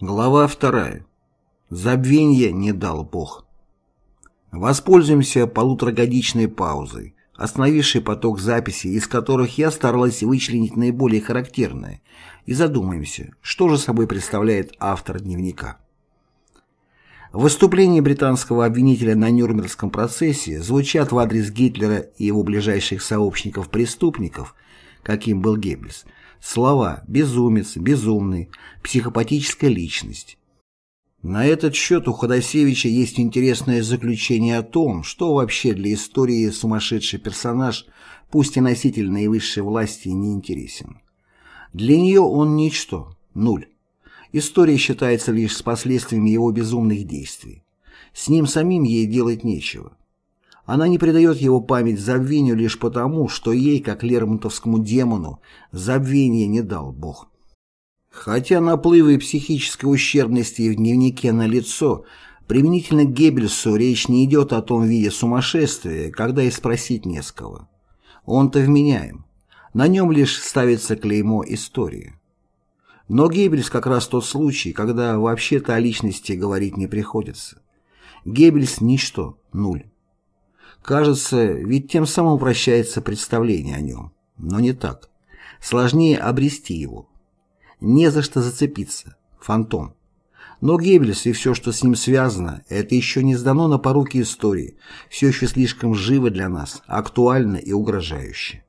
Глава вторая. Забвенье не дал Бог. Воспользуемся полуторагодичной паузой, остановившей поток записей, из которых я старалась вычленить наиболее характерное, и задумаемся, что же собой представляет автор дневника. Выступления британского обвинителя на Нюрнбергском процессе звучат в адрес Гитлера и его ближайших сообщников-преступников, каким был Геббельс, Слова «безумец», «безумный», «психопатическая личность». На этот счет у Ходосевича есть интересное заключение о том, что вообще для истории сумасшедший персонаж, пусть и носитель наивысшей власти, не интересен. Для нее он ничто, нуль. История считается лишь с последствиями его безумных действий. С ним самим ей делать нечего. Она не предает его память забвению лишь потому, что ей, как лермонтовскому демону, забвение не дал Бог. Хотя наплывы психической ущербности в дневнике на лицо, применительно к Геббельсу речь не идет о том виде сумасшествия, когда и спросить не с кого. Он-то вменяем. На нем лишь ставится клеймо истории. Но Геббельс как раз тот случай, когда вообще-то о личности говорить не приходится. Геббельс – ничто, нуль. Кажется, ведь тем самым упрощается представление о нем. Но не так. Сложнее обрести его. Не за что зацепиться. Фантом. Но Геббельс и все, что с ним связано, это еще не сдано на поруки истории, все еще слишком живо для нас, актуально и угрожающе.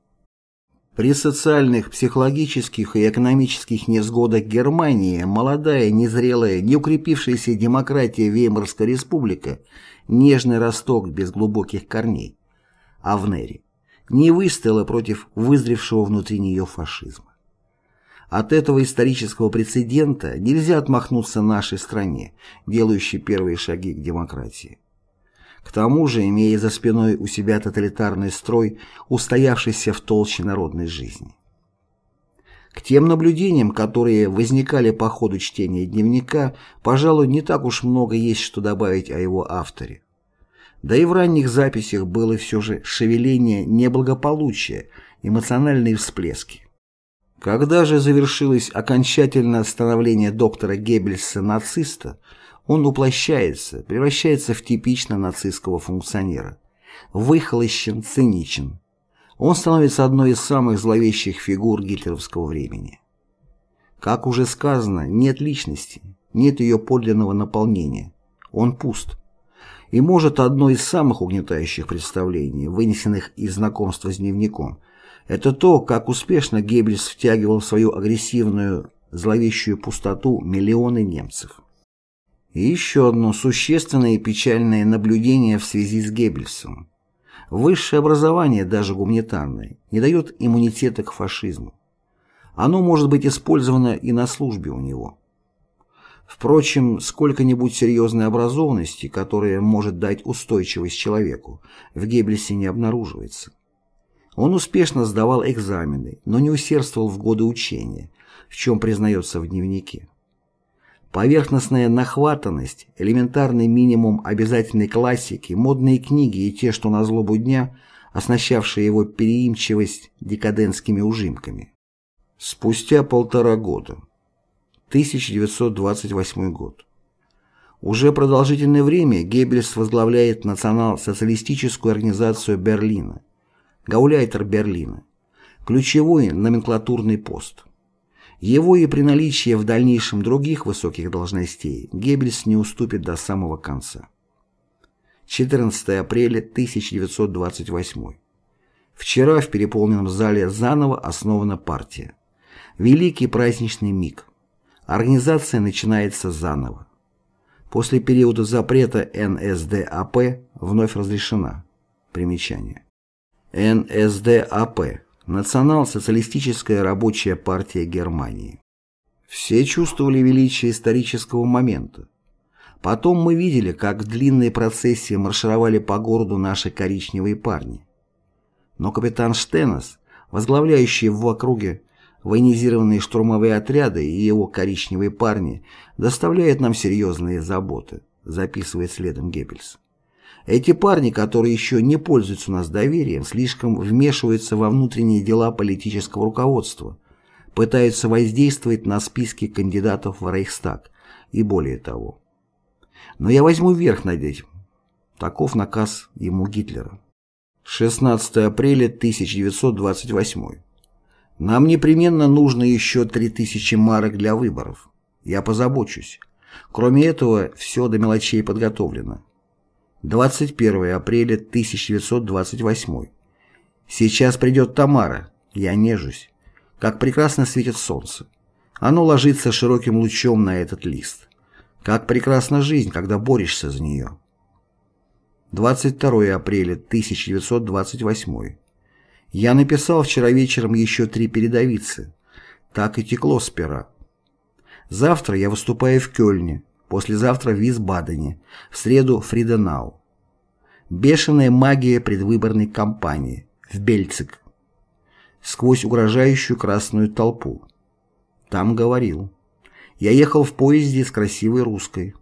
При социальных, психологических и экономических невзгодах Германии молодая, незрелая, неукрепившаяся демократия Веймарской республика нежный росток без глубоких корней, а в Нере, не выстояла против вызревшего внутри нее фашизма. От этого исторического прецедента нельзя отмахнуться нашей стране, делающей первые шаги к демократии. К тому же, имея за спиной у себя тоталитарный строй, устоявшийся в толще народной жизни. К тем наблюдениям, которые возникали по ходу чтения дневника, пожалуй, не так уж много есть что добавить о его авторе. Да и в ранних записях было все же шевеление неблагополучия, эмоциональные всплески. Когда же завершилось окончательное становление доктора Геббельса нациста, он уплощается, превращается в типично нацистского функционера. Выхолощен, циничен, он становится одной из самых зловещих фигур гитлеровского времени. Как уже сказано, нет личности, нет ее подлинного наполнения. Он пуст. И может одно из самых угнетающих представлений, вынесенных из знакомства с дневником, это то, как успешно Геббельс втягивал в свою агрессивную, зловещую пустоту миллионы немцев. И еще одно существенное и печальное наблюдение в связи с Геббельсом. Высшее образование, даже гуманитарное, не дает иммунитета к фашизму. Оно может быть использовано и на службе у него. Впрочем, сколько-нибудь серьезной образованности, которая может дать устойчивость человеку, в Геббельсе не обнаруживается. Он успешно сдавал экзамены, но не усердствовал в годы учения, в чем признается в дневнике. Поверхностная нахватанность, элементарный минимум обязательной классики, модные книги и те, что на злобу дня, оснащавшие его переимчивость декадентскими ужимками. Спустя полтора года. 1928 год. Уже продолжительное время Геббельс возглавляет национал-социалистическую организацию Берлина, Гауляйтер Берлина, ключевой номенклатурный пост. Его и при наличии в дальнейшем других высоких должностей Геббельс не уступит до самого конца. 14 апреля 1928. Вчера в переполненном зале заново основана партия. Великий праздничный миг. Организация начинается заново. После периода запрета НСДАП вновь разрешена. Примечание. НСДАП Национал-социалистическая рабочая партия Германии. Все чувствовали величие исторического момента. Потом мы видели, как в длинной процессии маршировали по городу наши коричневые парни. Но капитан Штеннес, возглавляющий в округе военизированные штурмовые отряды и его коричневые парни, доставляют нам серьезные заботы, записывает следом Геббельс. Эти парни, которые еще не пользуются у нас доверием, слишком вмешиваются во внутренние дела политического руководства, пытаются воздействовать на списки кандидатов в Рейхстаг, и более того. Но я возьму верх над этим. Таков наказ ему Гитлера. 16 апреля 1928. Нам непременно нужно еще 3000 марок для выборов. Я позабочусь. Кроме этого, все до мелочей подготовлено. 21 апреля 1928. Сейчас придет Тамара. Я нежусь. Как прекрасно светит солнце. Оно ложится широким лучом на этот лист. Как прекрасна жизнь, когда борешься за нее. 22 апреля 1928. Я написал вчера вечером еще три передовицы. Так и текло с пера. Завтра я выступаю в Кёльне, послезавтра в Висбадене, в среду Фриденау. Бешеная магия предвыборной кампании в Бельцик. Сквозь угрожающую красную толпу. Там говорил. Я ехал в поезде с красивой русской.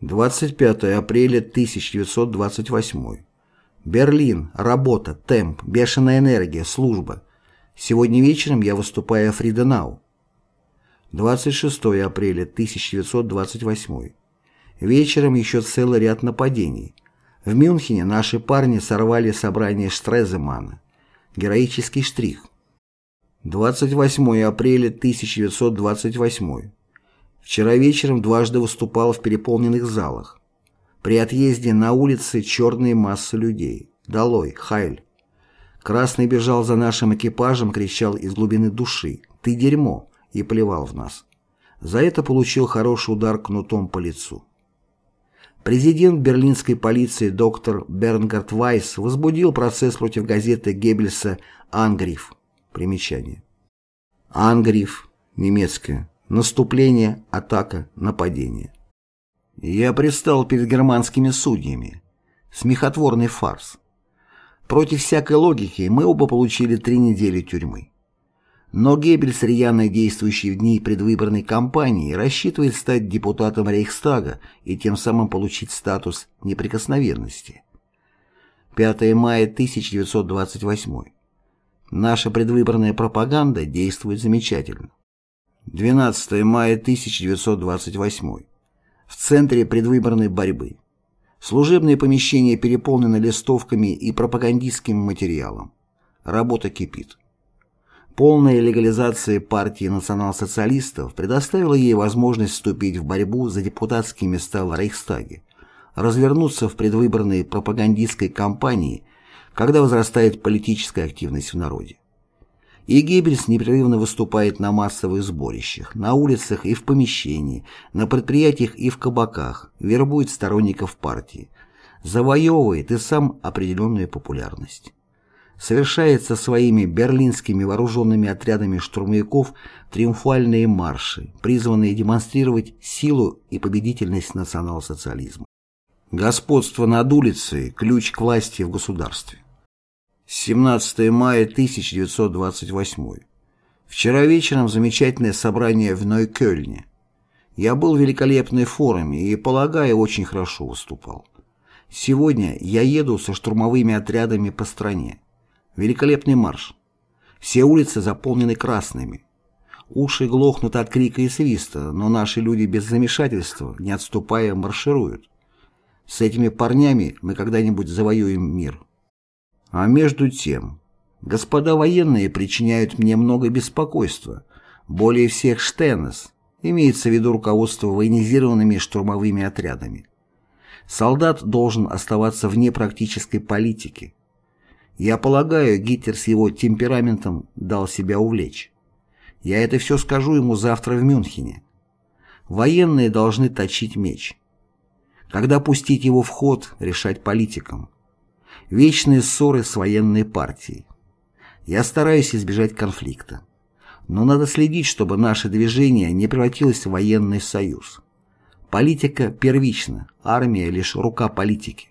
25 апреля 1928. Берлин. Работа. Темп. Бешеная энергия. Служба. Сегодня вечером я выступаю в Фриденау. 26 апреля 1928. Вечером еще целый ряд нападений. В Мюнхене наши парни сорвали собрание Штреземана. Героический штрих. 28 апреля 1928. Вчера вечером дважды выступал в переполненных залах. При отъезде на улице черные массы людей. Долой, Хайль. Красный бежал за нашим экипажем, кричал из глубины души «Ты дерьмо!» И плевал в нас. За это получил хороший удар кнутом по лицу. Президент берлинской полиции доктор Бернгард Вайс возбудил процесс против газеты Геббельса «Ангриф». Примечание. «Ангриф», немецкое, Наступление, атака, нападение. Я пристал перед германскими судьями. Смехотворный фарс. Против всякой логики мы оба получили три недели тюрьмы. Но Геббельс, рьяно действующий в дни предвыборной кампании, рассчитывает стать депутатом Рейхстага и тем самым получить статус неприкосновенности. 5 мая 1928. Наша предвыборная пропаганда действует замечательно. 12 мая 1928. В центре предвыборной борьбы. Служебные помещения переполнены листовками и пропагандистским материалом. Работа кипит. Полная легализация партии национал-социалистов предоставила ей возможность вступить в борьбу за депутатские места в Рейхстаге, развернуться в предвыборной пропагандистской кампании, когда возрастает политическая активность в народе. И Геббельс непрерывно выступает на массовых сборищах, на улицах и в помещении, на предприятиях и в кабаках, вербует сторонников партии, завоевывает и сам определенную популярность. Совершает со своими берлинскими вооруженными отрядами штурмовиков триумфальные марши, призванные демонстрировать силу и победительность национал-социализма. Господство над улицей – ключ к власти в государстве. 17 мая 1928. Вчера вечером замечательное собрание в Нойкёльне. Я был в великолепной форме и, полагаю, очень хорошо выступал. Сегодня я еду со штурмовыми отрядами по стране. Великолепный марш. Все улицы заполнены красными. Уши глохнут от крика и свиста, но наши люди без замешательства, не отступая, маршируют. С этими парнями мы когда-нибудь завоюем мир. А между тем, господа военные причиняют мне много беспокойства, более всех Штеннес, имеется в виду руководство военизированными штурмовыми отрядами. Солдат должен оставаться вне практической политики. Я полагаю, Гитлер с его темпераментом дал себя увлечь. Я это все скажу ему завтра в Мюнхене. Военные должны точить меч. Когда пустить его в ход, решать политикам вечные ссоры с военной партией. Я стараюсь избежать конфликта. Но надо следить, чтобы наше движение не превратилось в военный союз. Политика первична, армия лишь рука политики.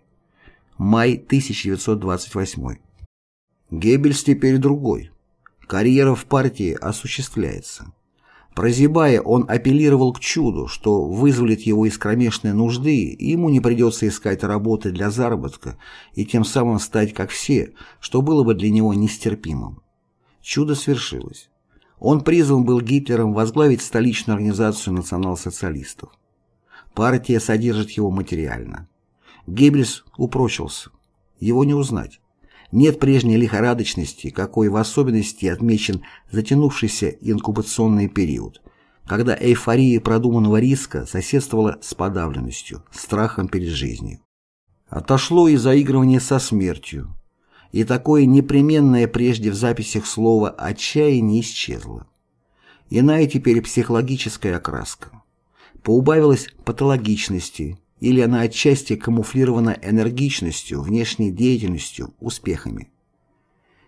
Май 1928. Геббельс теперь другой. Карьера в партии осуществляется. Прозябая, он апеллировал к чуду, что вызволит его из кромешной нужды, и ему не придется искать работы для заработка и тем самым стать как все, что было бы для него нестерпимым. Чудо свершилось. Он призван был Гитлером возглавить столичную организацию национал-социалистов. Партия содержит его материально. Геббельс упрочился. Его не узнать. Нет прежней лихорадочности, какой в особенности отмечен затянувшийся инкубационный период, когда эйфория продуманного риска соседствовала с подавленностью, страхом перед жизнью. Отошло и заигрывание со смертью, и такое непременное прежде в записях слово «отчаяние» исчезло. Иная теперь психологическая окраска. Поубавилась патологичности, или она отчасти камуфлирована энергичностью, внешней деятельностью, успехами.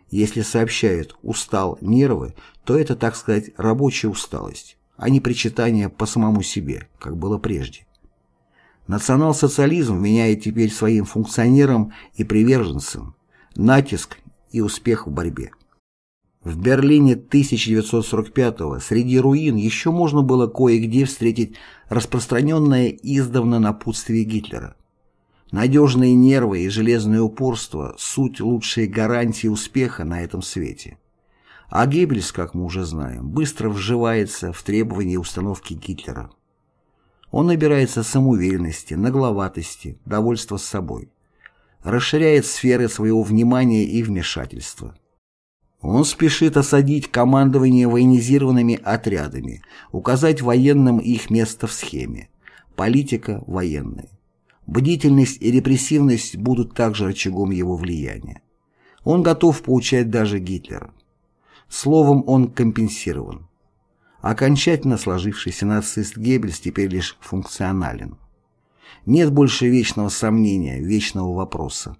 Если сообщают «устал нервы», то это, так сказать, рабочая усталость, а не причитание по самому себе, как было прежде. Национал-социализм меняет теперь своим функционерам и приверженцам натиск и успех в борьбе. В Берлине 1945-го среди руин еще можно было кое-где встретить распространенное издавна напутствие Гитлера. Надежные нервы и железное упорство – суть лучшей гарантии успеха на этом свете. А Геббельс, как мы уже знаем, быстро вживается в требования установки Гитлера. Он набирается самоуверенности, нагловатости, довольства собой. Расширяет сферы своего внимания и вмешательства. Он спешит осадить командование военизированными отрядами, указать военным их место в схеме. Политика военная. Бдительность и репрессивность будут также рычагом его влияния. Он готов поучать даже Гитлера. Словом, он компенсирован. Окончательно сложившийся нацист Геббельс теперь лишь функционален. Нет больше вечного сомнения, вечного вопроса.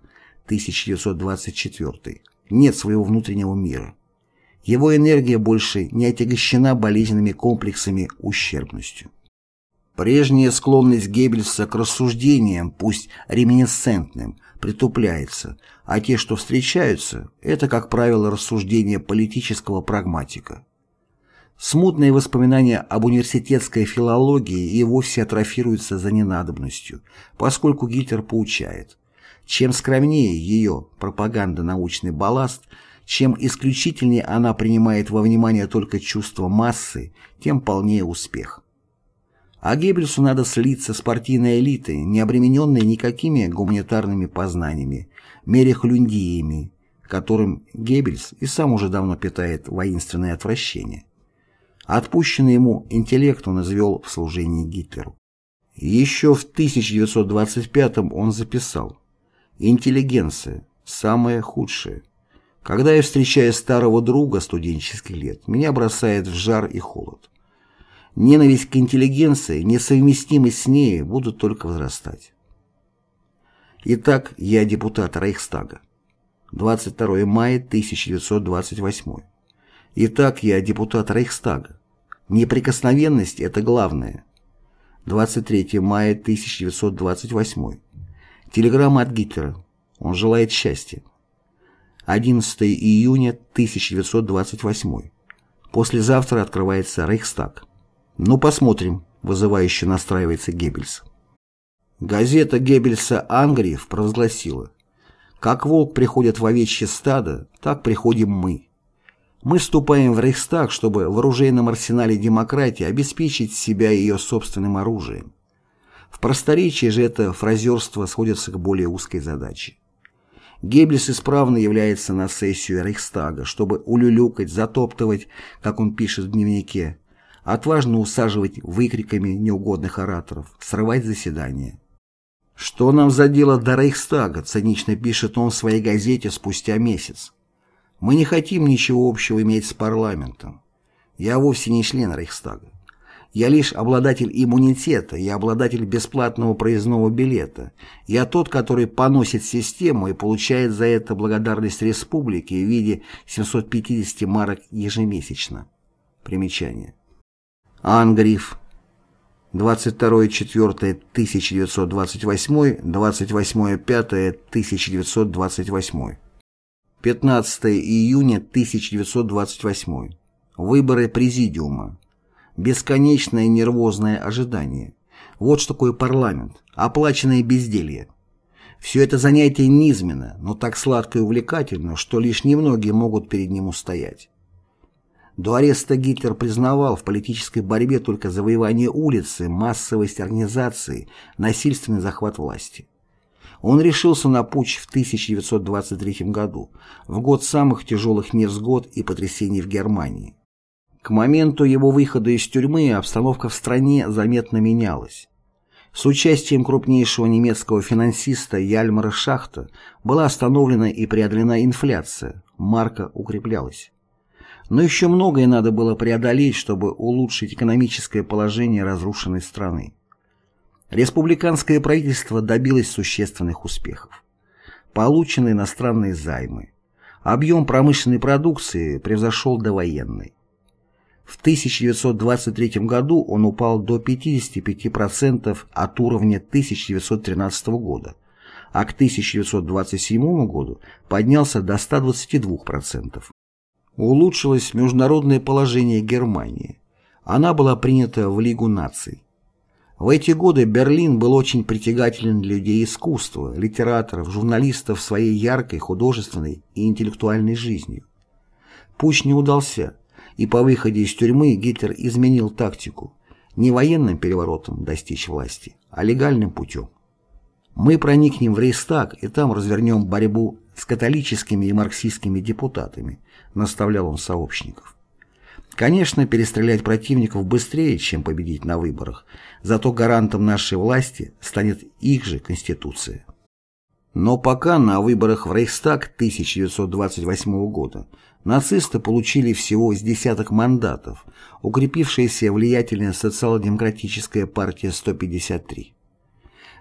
1924 нет своего внутреннего мира. Его энергия больше не отягощена болезненными комплексами ущербностью. Прежняя склонность Геббельса к рассуждениям, пусть реминесцентным, притупляется, а те, что встречаются, это, как правило, рассуждения политического прагматика. Смутные воспоминания об университетской филологии и вовсе атрофируются за ненадобностью, поскольку Гитлер поучает – чем скромнее ее пропаганда-научный балласт, чем исключительнее она принимает во внимание только чувство массы, тем полнее успех. А Геббельсу надо слиться с партийной элитой, не обремененной никакими гуманитарными познаниями, мерехлюндиями, которым Геббельс и сам уже давно питает воинственное отвращение. Отпущенный ему интеллект он извел в служении Гитлеру. Еще в 1925 он записал Интеллигенция – самое худшее. Когда я встречаю старого друга студенческих лет, меня бросает в жар и холод. Ненависть к интеллигенции, несовместимость с ней будут только возрастать. Итак, я депутат Рейхстага. 22 мая 1928. Итак, я депутат Рейхстага. Неприкосновенность – это главное. 23 мая 1928. Телеграмма от Гитлера. Он желает счастья. 11 июня 1928. Послезавтра открывается Рейхстаг. Ну, посмотрим, вызывающе настраивается Геббельс. Газета Геббельса «Ангриев» провозгласила «Как волк приходит в овечье стадо, так приходим мы». Мы вступаем в Рейхстаг, чтобы в оружейном арсенале демократии обеспечить себя ее собственным оружием. В просторечии же это фразерство сходится к более узкой задаче. Геббельс исправно является на сессию Рейхстага, чтобы улюлюкать, затоптывать, как он пишет в дневнике, отважно усаживать выкриками неугодных ораторов, срывать заседания. «Что нам за дело до Рейхстага?» – цинично пишет он в своей газете спустя месяц. «Мы не хотим ничего общего иметь с парламентом. Я вовсе не член Рейхстага. Я лишь обладатель иммунитета, я обладатель бесплатного проездного билета. Я тот, который поносит систему и получает за это благодарность республики в виде 750 марок ежемесячно. Примечание. Ангриф. 22.04.1928, 28.05.1928. 15 июня 1928. Выборы Президиума. Бесконечное нервозное ожидание. Вот что такое парламент. Оплаченное безделье. Все это занятие низменно, но так сладко и увлекательно, что лишь немногие могут перед ним устоять. До ареста Гитлер признавал в политической борьбе только завоевание улицы, массовость организации, насильственный захват власти. Он решился на путч в 1923 году, в год самых тяжелых невзгод и потрясений в Германии. К моменту его выхода из тюрьмы обстановка в стране заметно менялась. С участием крупнейшего немецкого финансиста Яльмара Шахта была остановлена и преодолена инфляция, марка укреплялась. Но еще многое надо было преодолеть, чтобы улучшить экономическое положение разрушенной страны. Республиканское правительство добилось существенных успехов. Получены иностранные займы. Объем промышленной продукции превзошел довоенный. В 1923 году он упал до 55% от уровня 1913 года, а к 1927 году поднялся до 122%. Улучшилось международное положение Германии. Она была принята в Лигу наций. В эти годы Берлин был очень притягателен для людей искусства, литераторов, журналистов своей яркой художественной и интеллектуальной жизнью. Путь не удался – и по выходе из тюрьмы Гитлер изменил тактику не военным переворотом достичь власти, а легальным путем. Мы проникнем в Рейхстаг и там развернем борьбу с католическими и марксистскими депутатами, наставлял он сообщников. Конечно, перестрелять противников быстрее, чем победить на выборах, зато гарантом нашей власти станет их же Конституция. Но пока на выборах в Рейхстаг 1928 года нацисты получили всего с десяток мандатов, укрепившаяся влиятельная социал-демократическая партия 153.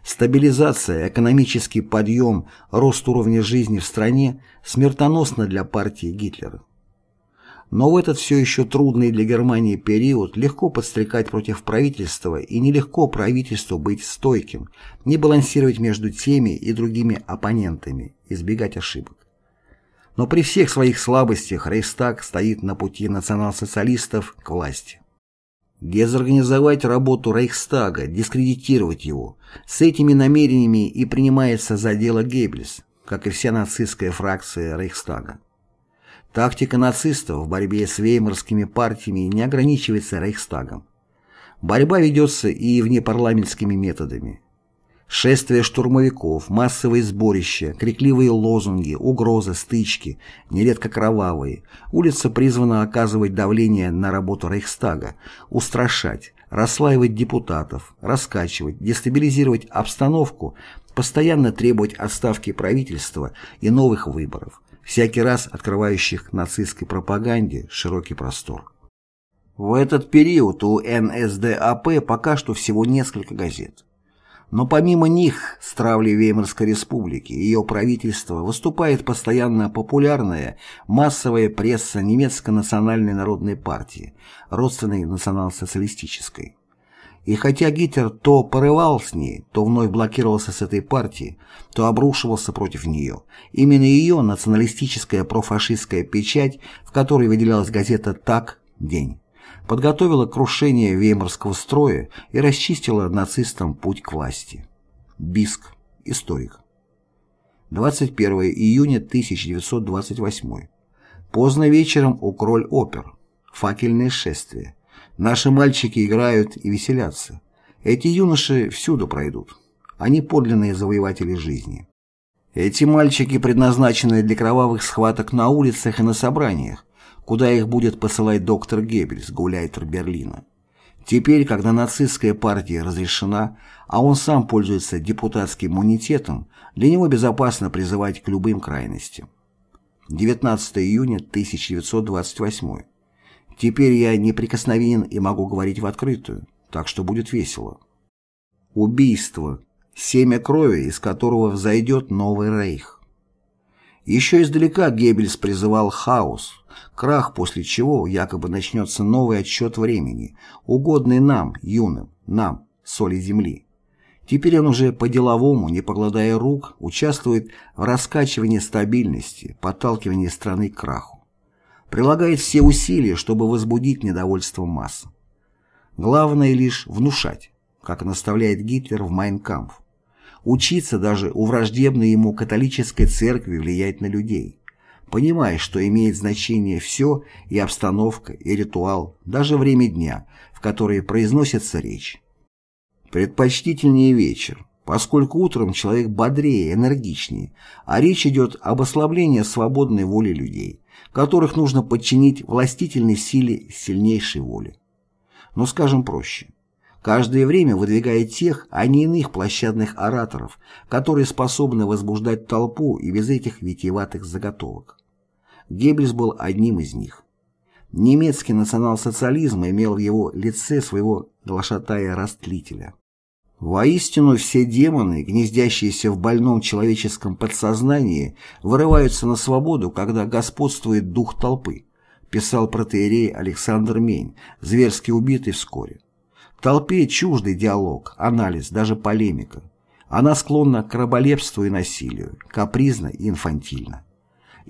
Стабилизация, экономический подъем, рост уровня жизни в стране смертоносно для партии Гитлера. Но в этот все еще трудный для Германии период легко подстрекать против правительства и нелегко правительству быть стойким, не балансировать между теми и другими оппонентами, избегать ошибок. Но при всех своих слабостях Рейхстаг стоит на пути национал-социалистов к власти. Дезорганизовать работу Рейхстага, дискредитировать его. С этими намерениями и принимается за дело Геббельс, как и вся нацистская фракция Рейхстага. Тактика нацистов в борьбе с веймарскими партиями не ограничивается Рейхстагом. Борьба ведется и внепарламентскими методами. Шествия штурмовиков, массовые сборища, крикливые лозунги, угрозы, стычки, нередко кровавые. Улица призвана оказывать давление на работу Рейхстага, устрашать, расслаивать депутатов, раскачивать, дестабилизировать обстановку, постоянно требовать отставки правительства и новых выборов всякий раз открывающих нацистской пропаганде широкий простор. В этот период у НСДАП пока что всего несколько газет. Но помимо них, с травли Веймарской республики и ее правительства выступает постоянно популярная массовая пресса немецко национальной народной партии, родственной национал-социалистической. И хотя Гитлер то порывал с ней, то вновь блокировался с этой партией, то обрушивался против нее, именно ее националистическая профашистская печать, в которой выделялась газета «Так. День», подготовила крушение веймарского строя и расчистила нацистам путь к власти. Биск. Историк. 21 июня 1928. Поздно вечером у Кроль-Опер. Факельное шествие. Наши мальчики играют и веселятся. Эти юноши всюду пройдут. Они подлинные завоеватели жизни. Эти мальчики предназначены для кровавых схваток на улицах и на собраниях, куда их будет посылать доктор Геббельс, гуляйтер Берлина. Теперь, когда нацистская партия разрешена, а он сам пользуется депутатским иммунитетом, для него безопасно призывать к любым крайностям. 19 июня 1928 Теперь я неприкосновенен и могу говорить в открытую, так что будет весело. Убийство. Семя крови, из которого взойдет новый рейх. Еще издалека Геббельс призывал хаос, крах, после чего якобы начнется новый отсчет времени, угодный нам, юным, нам, соли земли. Теперь он уже по-деловому, не покладая рук, участвует в раскачивании стабильности, подталкивании страны к краху прилагает все усилия, чтобы возбудить недовольство масс. Главное лишь внушать, как наставляет Гитлер в «Майнкампф». Учиться даже у враждебной ему католической церкви влиять на людей. Понимая, что имеет значение все и обстановка, и ритуал, даже время дня, в которое произносится речь. Предпочтительнее вечер, поскольку утром человек бодрее, энергичнее, а речь идет об ослаблении свободной воли людей, которых нужно подчинить властительной силе сильнейшей воли. Но скажем проще. Каждое время выдвигает тех, а не иных площадных ораторов, которые способны возбуждать толпу и без этих витиеватых заготовок. Геббельс был одним из них. Немецкий национал-социализм имел в его лице своего глашатая-растлителя. Воистину все демоны, гнездящиеся в больном человеческом подсознании, вырываются на свободу, когда господствует дух толпы, писал протеерей Александр Мень, зверски убитый вскоре. Толпе чуждый диалог, анализ, даже полемика. Она склонна к раболепству и насилию, капризна и инфантильна.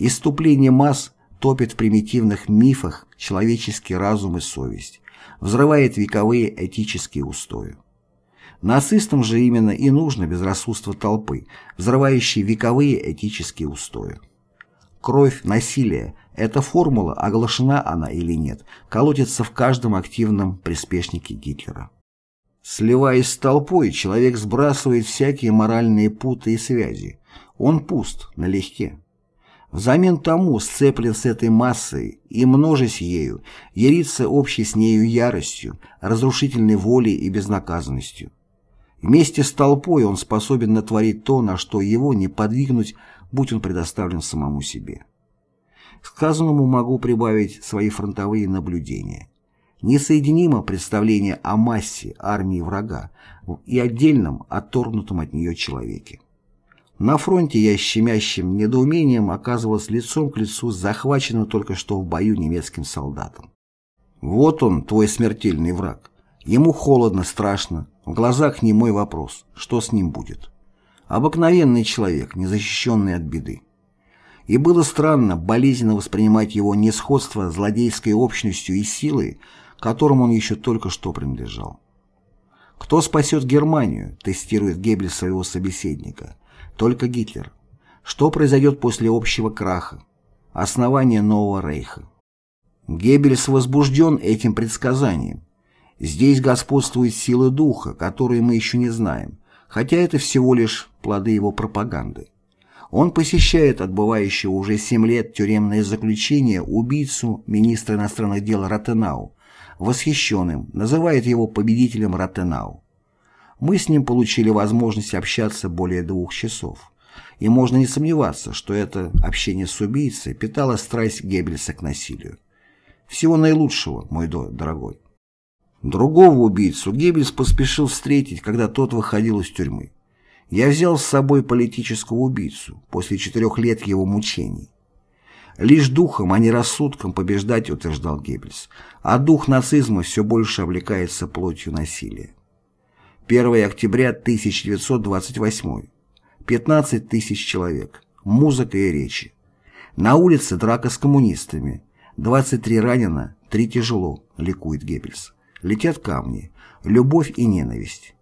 Иступление масс топит в примитивных мифах человеческий разум и совесть, взрывает вековые этические устои. Нацистам же именно и нужно безрассудство толпы, взрывающей вековые этические устои. Кровь, насилие – эта формула, оглашена она или нет, колотится в каждом активном приспешнике Гитлера. Сливаясь с толпой, человек сбрасывает всякие моральные путы и связи. Он пуст, налегке. Взамен тому сцеплен с этой массой и, множась ею, ярится общей с нею яростью, разрушительной волей и безнаказанностью. Вместе с толпой он способен натворить то, на что его не подвигнуть, будь он предоставлен самому себе. К сказанному могу прибавить свои фронтовые наблюдения. Несоединимо представление о массе армии врага и отдельном, отторгнутом от нее человеке. На фронте я с щемящим недоумением оказывался лицом к лицу с захваченным только что в бою немецким солдатом. Вот он, твой смертельный враг. Ему холодно, страшно, в глазах не мой вопрос, что с ним будет. Обыкновенный человек, незащищенный от беды. И было странно, болезненно воспринимать его несходство злодейской общностью и силой, которым он еще только что принадлежал. «Кто спасет Германию?» – тестирует Геббель своего собеседника – только Гитлер. Что произойдет после общего краха? Основание нового рейха. Геббельс возбужден этим предсказанием. Здесь господствуют силы духа, которые мы еще не знаем, хотя это всего лишь плоды его пропаганды. Он посещает отбывающего уже 7 лет тюремное заключение убийцу министра иностранных дел Ротенау, восхищенным, называет его победителем Ротенау. Мы с ним получили возможность общаться более двух часов. И можно не сомневаться, что это общение с убийцей питало страсть Геббельса к насилию. Всего наилучшего, мой дорогой. Другого убийцу Геббельс поспешил встретить, когда тот выходил из тюрьмы. Я взял с собой политического убийцу после четырех лет его мучений. Лишь духом, а не рассудком побеждать, утверждал Геббельс, а дух нацизма все больше облекается плотью насилия. 1 октября 1928. 15 тысяч человек. Музыка и речи. На улице драка с коммунистами. 23 ранено, 3 тяжело, ликует Геббельс. Летят камни. Любовь и ненависть.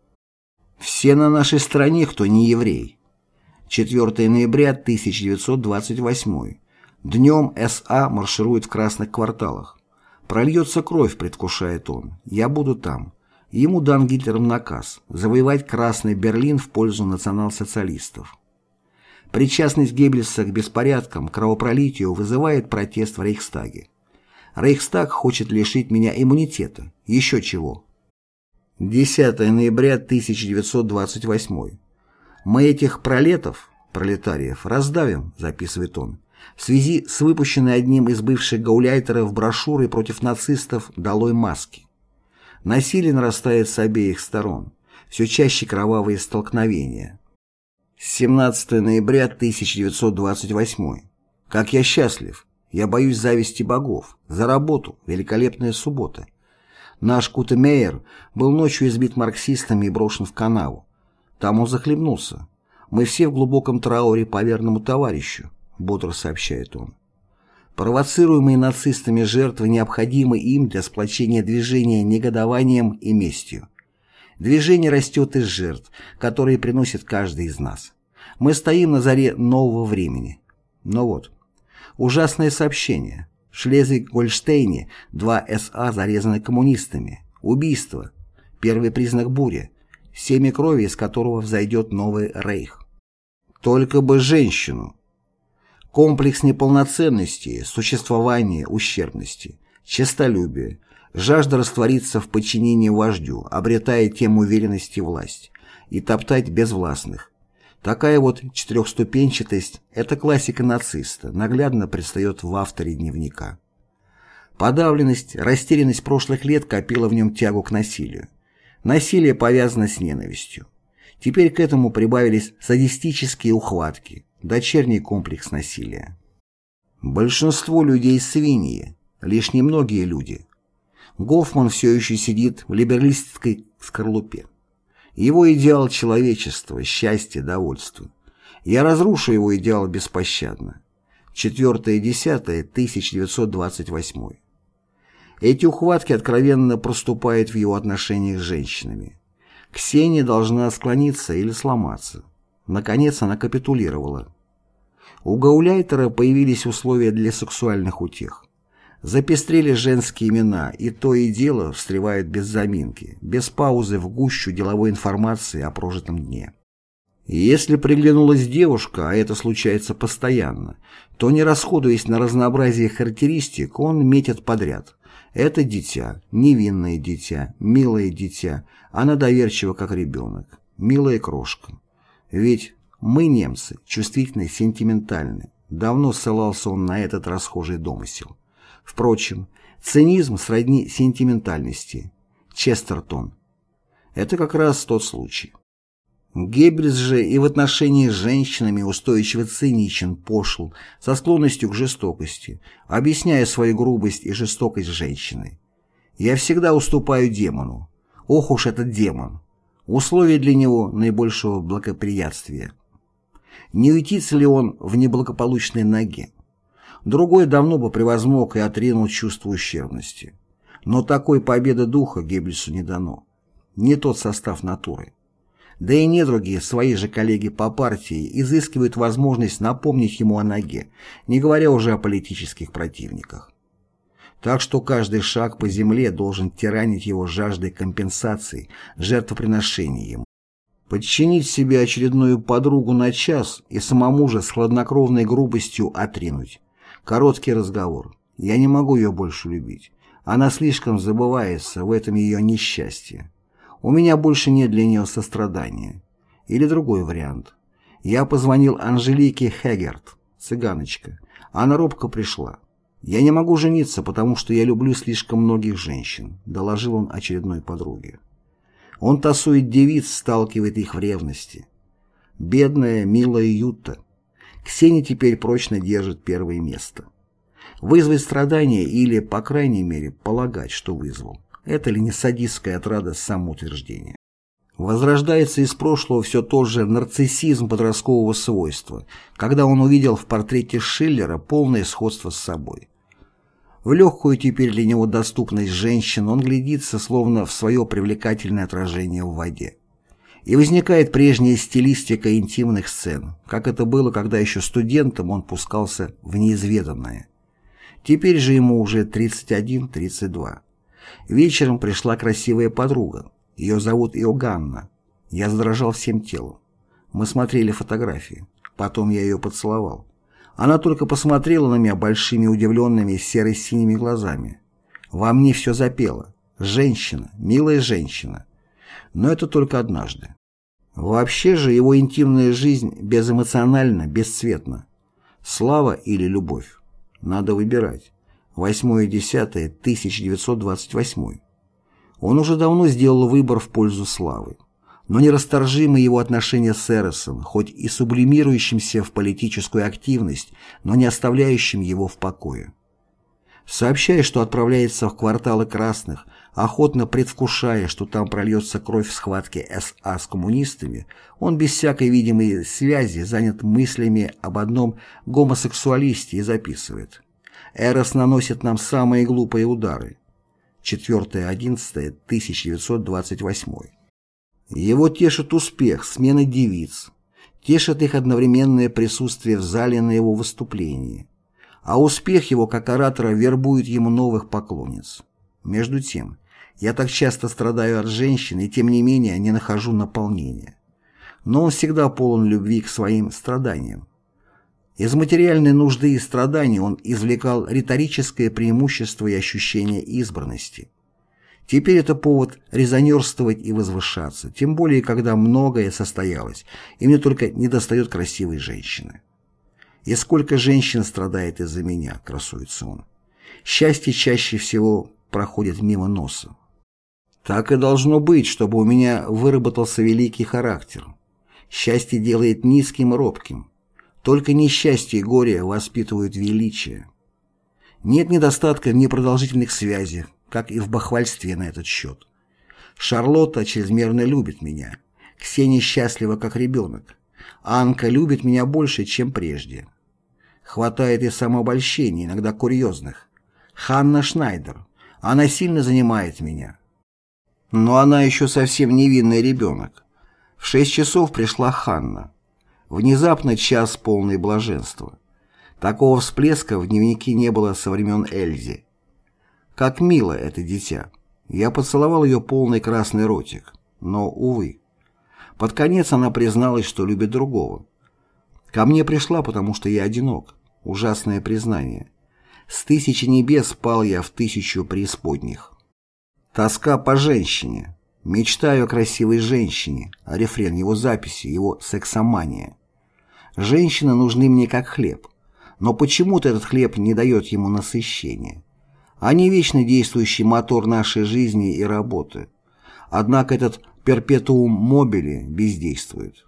Все на нашей стороне, кто не еврей. 4 ноября 1928. Днем СА марширует в красных кварталах. Прольется кровь, предвкушает он. Я буду там. Ему дан Гитлером наказ завоевать Красный Берлин в пользу национал-социалистов. Причастность Геббельса к беспорядкам, кровопролитию вызывает протест в Рейхстаге. Рейхстаг хочет лишить меня иммунитета. Еще чего. 10 ноября 1928. Мы этих пролетов, пролетариев, раздавим, записывает он, в связи с выпущенной одним из бывших гауляйтеров брошюрой против нацистов «Долой маски». Насилие нарастает с обеих сторон. Все чаще кровавые столкновения. 17 ноября 1928. Как я счастлив. Я боюсь зависти богов. За работу. Великолепная суббота. Наш Кутемейер был ночью избит марксистами и брошен в канаву. Там он захлебнулся. Мы все в глубоком трауре по верному товарищу, бодро сообщает он. Провоцируемые нацистами жертвы необходимы им для сплочения движения негодованием и местью. Движение растет из жертв, которые приносит каждый из нас. Мы стоим на заре нового времени. Но вот, Ужасное сообщение. В Шлезвиг-Гольштейне два СА зарезаны коммунистами. Убийство. Первый признак бури. Семя крови, из которого взойдет новый рейх. Только бы женщину. Комплекс неполноценности, существования, ущербности, честолюбие, жажда раствориться в подчинении вождю, обретая тем уверенности власть, и топтать безвластных. Такая вот четырехступенчатость – это классика нациста, наглядно предстает в авторе дневника. Подавленность, растерянность прошлых лет копила в нем тягу к насилию. Насилие повязано с ненавистью. Теперь к этому прибавились садистические ухватки, дочерний комплекс насилия. Большинство людей свиньи, лишь немногие люди. Гофман все еще сидит в либералистской скорлупе. Его идеал человечества, счастья, довольства. Я разрушу его идеал беспощадно. 4-10-1928. Эти ухватки откровенно проступают в его отношениях с женщинами. Ксения должна склониться или сломаться. Наконец она капитулировала. У Гауляйтера появились условия для сексуальных утех. Запестрели женские имена, и то и дело встревают без заминки, без паузы в гущу деловой информации о прожитом дне. Если приглянулась девушка, а это случается постоянно, то не расходуясь на разнообразие характеристик, он метит подряд. Это дитя, невинное дитя, милое дитя, она доверчива, как ребенок, милая крошка. Ведь мы, немцы, чувствительны, сентиментальны. Давно ссылался он на этот расхожий домысел. Впрочем, цинизм сродни сентиментальности. Честертон. Это как раз тот случай. Геббельс же и в отношении с женщинами устойчиво циничен, пошел, со склонностью к жестокости, объясняя свою грубость и жестокость женщины. «Я всегда уступаю демону. Ох уж этот демон! Условия для него наибольшего благоприятствия. Не уйтится ли он в неблагополучной ноге? Другой давно бы превозмог и отринул чувство ущербности. Но такой победы духа Геббельсу не дано. Не тот состав натуры. Да и недруги, свои же коллеги по партии, изыскивают возможность напомнить ему о ноге, не говоря уже о политических противниках. Так что каждый шаг по земле должен тиранить его жаждой компенсации, жертвоприношением. Подчинить себе очередную подругу на час и самому же с хладнокровной грубостью отринуть. Короткий разговор. Я не могу ее больше любить. Она слишком забывается, в этом ее несчастье. У меня больше нет для нее сострадания. Или другой вариант. Я позвонил Анжелике Хегерт, цыганочка. Она робко пришла. «Я не могу жениться, потому что я люблю слишком многих женщин», доложил он очередной подруге. Он тасует девиц, сталкивает их в ревности. Бедная, милая Юта. Ксения теперь прочно держит первое место. Вызвать страдания или, по крайней мере, полагать, что вызвал. Это ли не садистская отрада самоутверждения? Возрождается из прошлого все тот же нарциссизм подросткового свойства, когда он увидел в портрете Шиллера полное сходство с собой. В легкую теперь для него доступность женщин он глядится словно в свое привлекательное отражение в воде. И возникает прежняя стилистика интимных сцен, как это было, когда еще студентом он пускался в неизведанное. Теперь же ему уже 31-32. Вечером пришла красивая подруга. Ее зовут Иоганна. Я задрожал всем телом. Мы смотрели фотографии. Потом я ее поцеловал. Она только посмотрела на меня большими удивленными серо-синими глазами. Во мне все запело. Женщина, милая женщина. Но это только однажды. Вообще же его интимная жизнь безэмоциональна, бесцветна. Слава или любовь? Надо выбирать. 8.10.1928. Он уже давно сделал выбор в пользу славы. Но нерасторжимы его отношения с Эросом, хоть и сублимирующимся в политическую активность, но не оставляющим его в покое. Сообщая, что отправляется в кварталы красных, охотно предвкушая, что там прольется кровь в схватке СА с коммунистами, он без всякой видимой связи занят мыслями об одном гомосексуалисте и записывает. Эрос наносит нам самые глупые удары. 4.11.1928. Его тешит успех смены девиц, тешит их одновременное присутствие в зале на его выступлении. а успех его как оратора вербует ему новых поклонниц. Между тем, я так часто страдаю от женщин и тем не менее не нахожу наполнения. Но он всегда полон любви к своим страданиям. Из материальной нужды и страданий он извлекал риторическое преимущество и ощущение избранности. Теперь это повод резонерствовать и возвышаться, тем более, когда многое состоялось, и мне только недостает красивой женщины. И сколько женщин страдает из-за меня, красуется он. Счастье чаще всего проходит мимо носа. Так и должно быть, чтобы у меня выработался великий характер. Счастье делает низким и робким. Только несчастье и горе воспитывают величие. Нет недостатка в непродолжительных связях, как и в бахвальстве на этот счет. Шарлотта чрезмерно любит меня. Ксения счастлива, как ребенок. Анка любит меня больше, чем прежде. Хватает и самообольщений, иногда курьезных. Ханна Шнайдер. Она сильно занимает меня. Но она еще совсем невинный ребенок. В шесть часов пришла Ханна. Внезапно час полный блаженства. Такого всплеска в дневнике не было со времен Эльзи. Как мило это дитя. Я поцеловал ее полный красный ротик. Но, увы. Под конец она призналась, что любит другого. Ко мне пришла, потому что я одинок. Ужасное признание. С тысячи небес спал я в тысячу преисподних. Тоска по женщине. Мечтаю о красивой женщине, а рефрен его записи, его сексомания. Женщины нужны мне как хлеб, но почему-то этот хлеб не дает ему насыщения. Они вечно действующий мотор нашей жизни и работы. Однако этот перпетуум мобили бездействует.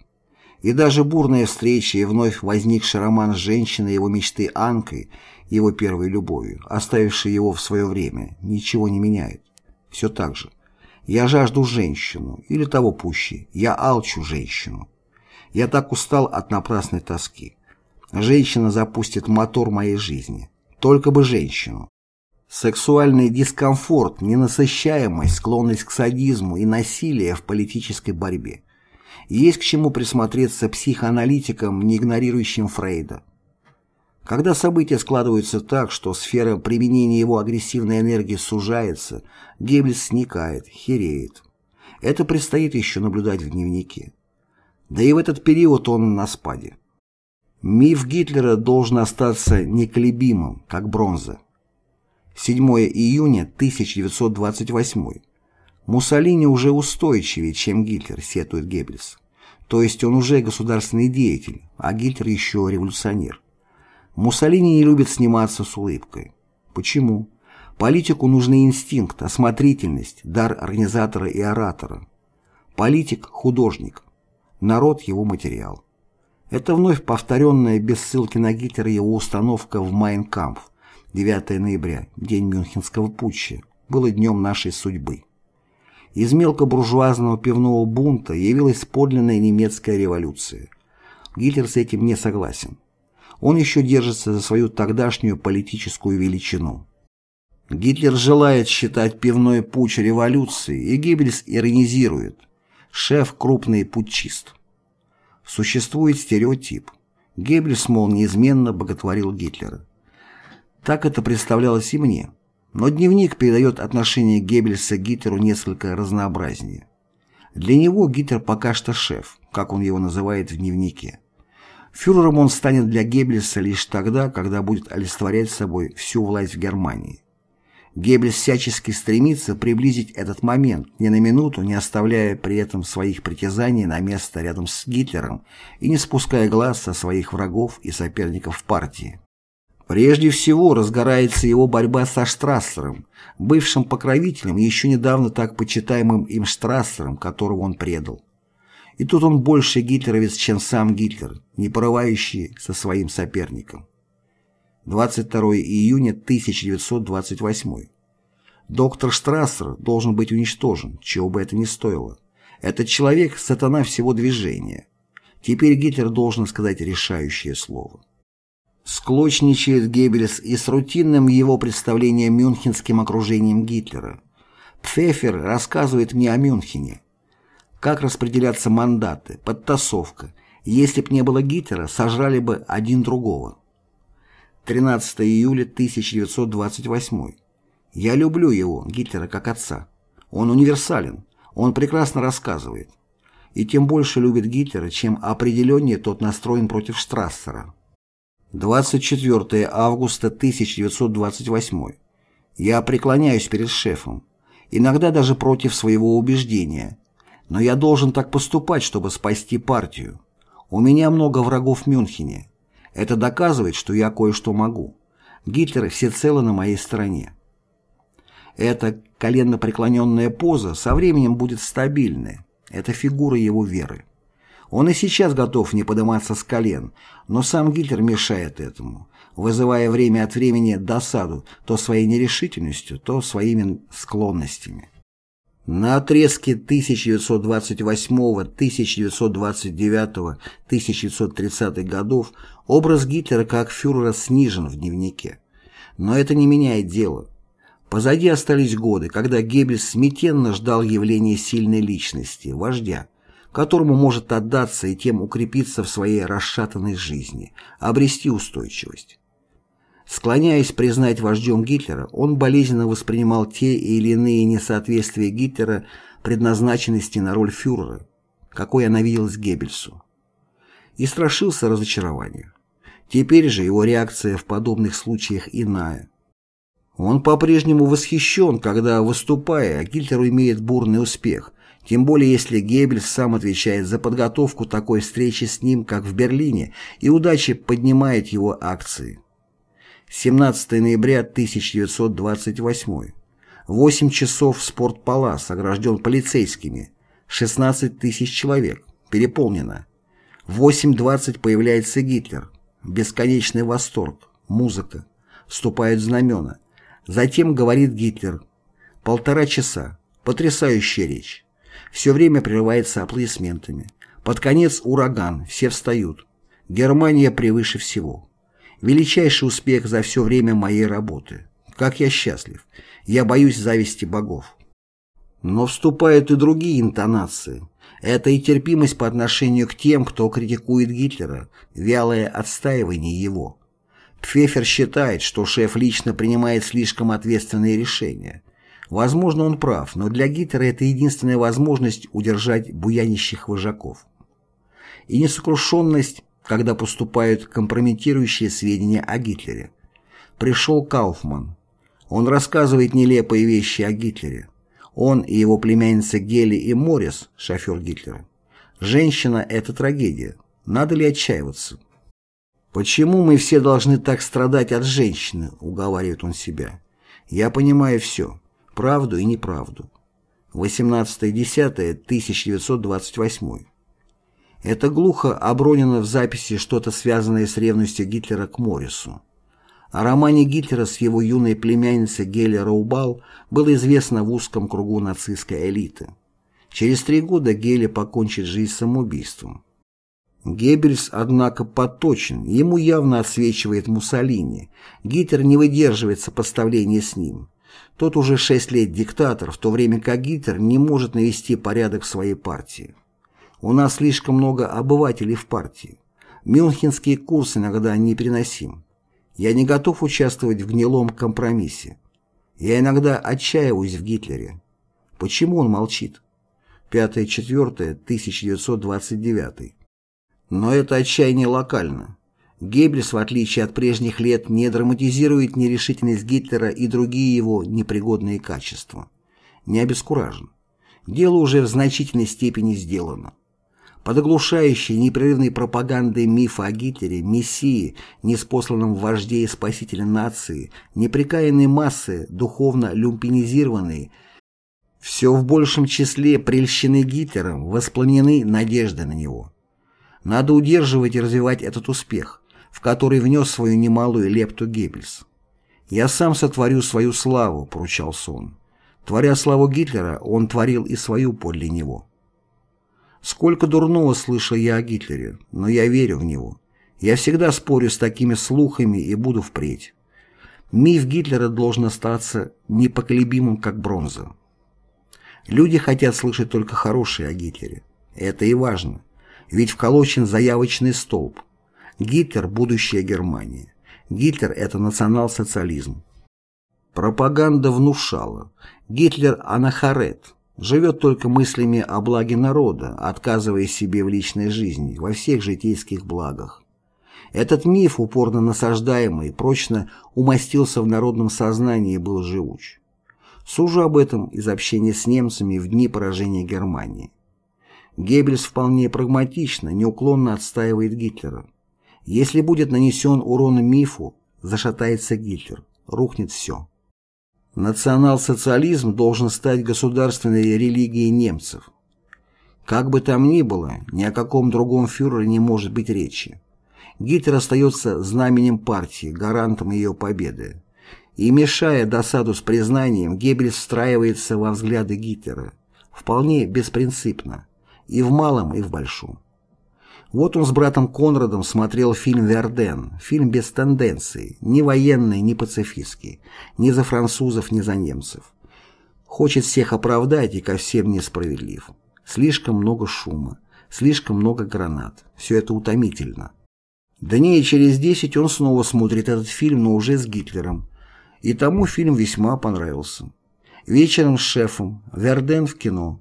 И даже бурная встреча и вновь возникший роман с женщиной его мечты Анкой, его первой любовью, оставившей его в свое время, ничего не меняет. Все так же. Я жажду женщину, или того пуще, я алчу женщину. Я так устал от напрасной тоски. Женщина запустит мотор моей жизни. Только бы женщину. Сексуальный дискомфорт, ненасыщаемость, склонность к садизму и насилие в политической борьбе. Есть к чему присмотреться психоаналитикам, не игнорирующим Фрейда. Когда события складываются так, что сфера применения его агрессивной энергии сужается, Геббельс сникает, хереет. Это предстоит еще наблюдать в дневнике. Да и в этот период он на спаде. Миф Гитлера должен остаться неколебимым, как бронза. 7 июня 1928. Муссолини уже устойчивее, чем Гитлер, сетует Геббельс. То есть он уже государственный деятель, а Гитлер еще революционер. Муссолини не любит сниматься с улыбкой. Почему? Политику нужны инстинкт, осмотрительность, дар организатора и оратора. Политик – художник. Народ – его материал. Это вновь повторенная без ссылки на Гитлера его установка в Майнкампф 9 ноября, день Мюнхенского путча, было днем нашей судьбы. Из мелкобуржуазного пивного бунта явилась подлинная немецкая революция. Гитлер с этим не согласен он еще держится за свою тогдашнюю политическую величину. Гитлер желает считать пивной путь революцией, и Геббельс иронизирует. Шеф – крупный путчист. Существует стереотип. Геббельс, мол, неизменно боготворил Гитлера. Так это представлялось и мне. Но дневник передает отношение Геббельса к Гитлеру несколько разнообразнее. Для него Гитлер пока что шеф, как он его называет в дневнике. Фюрером он станет для Геббельса лишь тогда, когда будет олицетворять собой всю власть в Германии. Геббельс всячески стремится приблизить этот момент, ни на минуту не оставляя при этом своих притязаний на место рядом с Гитлером и не спуская глаз со своих врагов и соперников партии. Прежде всего разгорается его борьба со Штрассером, бывшим покровителем еще недавно так почитаемым им Штрассером, которого он предал. И тут он больше гитлеровец, чем сам Гитлер, не порывающий со своим соперником. 22 июня 1928. Доктор Штрассер должен быть уничтожен, чего бы это ни стоило. Этот человек – сатана всего движения. Теперь Гитлер должен сказать решающее слово. Склочничает Геббельс и с рутинным его представлением мюнхенским окружением Гитлера. Пфефер рассказывает мне о Мюнхене. Как распределяться мандаты, подтасовка. Если б не было Гитлера, сожрали бы один другого. 13 июля 1928. Я люблю его, Гитлера, как отца. Он универсален, он прекрасно рассказывает. И тем больше любит Гитлера, чем определеннее тот настроен против Штрассера. 24 августа 1928. Я преклоняюсь перед шефом, иногда даже против своего убеждения, но я должен так поступать, чтобы спасти партию. У меня много врагов в Мюнхене. Это доказывает, что я кое-что могу. Гитлер всецело на моей стороне. Эта коленно-преклоненная поза со временем будет стабильная. Это фигура его веры. Он и сейчас готов не подниматься с колен, но сам Гитлер мешает этому, вызывая время от времени досаду то своей нерешительностью, то своими склонностями. На отрезке 1928-1929-1930 годов образ Гитлера как фюрера снижен в дневнике. Но это не меняет дело. Позади остались годы, когда Геббельс смятенно ждал явления сильной личности, вождя, которому может отдаться и тем укрепиться в своей расшатанной жизни, обрести устойчивость. Склоняясь признать вождем Гитлера, он болезненно воспринимал те или иные несоответствия Гитлера предназначенности на роль фюрера, какой она виделась Геббельсу. И страшился разочарования. Теперь же его реакция в подобных случаях иная. Он по-прежнему восхищен, когда, выступая, Гитлер имеет бурный успех, тем более если Геббельс сам отвечает за подготовку такой встречи с ним, как в Берлине, и удача поднимает его акции. 17 ноября 1928. 8 часов спортпалас огражден полицейскими. 16 тысяч человек. Переполнено. В 8.20 появляется Гитлер. Бесконечный восторг. Музыка. Вступают знамена. Затем говорит Гитлер. Полтора часа. Потрясающая речь. Все время прерывается аплодисментами. Под конец ураган. Все встают. Германия превыше всего. Величайший успех за все время моей работы. Как я счастлив. Я боюсь зависти богов. Но вступают и другие интонации. Это и терпимость по отношению к тем, кто критикует Гитлера, вялое отстаивание его. Пфефер считает, что шеф лично принимает слишком ответственные решения. Возможно, он прав, но для Гитлера это единственная возможность удержать буянищих вожаков. И несокрушенность когда поступают компрометирующие сведения о Гитлере. Пришел Кауфман. Он рассказывает нелепые вещи о Гитлере. Он и его племянница Гели и Моррис, шофер Гитлера. Женщина – это трагедия. Надо ли отчаиваться? «Почему мы все должны так страдать от женщины?» – уговаривает он себя. «Я понимаю все. Правду и неправду». 18.10.1928 это глухо обронено в записи что-то связанное с ревностью Гитлера к Моррису. О романе Гитлера с его юной племянницей Гелли Раубал было известно в узком кругу нацистской элиты. Через три года Гелли покончит жизнь самоубийством. Геббельс, однако, поточен, ему явно отсвечивает Муссолини. Гитлер не выдерживает сопоставления с ним. Тот уже шесть лет диктатор, в то время как Гитлер не может навести порядок в своей партии. У нас слишком много обывателей в партии. Мюнхенский курс иногда непереносим. Я не готов участвовать в гнилом компромиссе. Я иногда отчаиваюсь в Гитлере. Почему он молчит? 5-4-1929. Но это отчаяние локально. Геббельс, в отличие от прежних лет, не драматизирует нерешительность Гитлера и другие его непригодные качества. Не обескуражен. Дело уже в значительной степени сделано. Под оглушающей непрерывной пропагандой мифа о Гитлере, мессии, неспосланном вожде и спасителе нации, непрекаянные массы, духовно люмпинизированные, все в большем числе прельщены Гитлером, воспламенены надежды на него. Надо удерживать и развивать этот успех, в который внес свою немалую лепту Геббельс. «Я сам сотворю свою славу», — поручался он. Творя славу Гитлера, он творил и свою подле него. Сколько дурного слышал я о Гитлере, но я верю в него. Я всегда спорю с такими слухами и буду впредь. Миф Гитлера должен остаться непоколебимым, как бронза. Люди хотят слышать только хорошее о Гитлере. Это и важно. Ведь вколочен заявочный столб. Гитлер – будущее Германии. Гитлер – это национал-социализм. Пропаганда внушала. Гитлер – анахарет, живет только мыслями о благе народа, отказывая себе в личной жизни, во всех житейских благах. Этот миф, упорно насаждаемый, прочно умастился в народном сознании и был живуч. Сужу об этом из общения с немцами в дни поражения Германии. Геббельс вполне прагматично, неуклонно отстаивает Гитлера. Если будет нанесен урон мифу, зашатается Гитлер, рухнет все. Национал-социализм должен стать государственной религией немцев. Как бы там ни было, ни о каком другом фюрере не может быть речи. Гитлер остается знаменем партии, гарантом ее победы. И мешая досаду с признанием, Геббельс встраивается во взгляды Гитлера. Вполне беспринципно. И в малом, и в большом. Вот он с братом Конрадом смотрел фильм «Верден», фильм без тенденций, ни военный, ни пацифистский, ни за французов, ни за немцев. Хочет всех оправдать и ко всем несправедлив. Слишком много шума, слишком много гранат. Все это утомительно. Дней через десять он снова смотрит этот фильм, но уже с Гитлером. И тому фильм весьма понравился. Вечером с шефом, Верден в кино.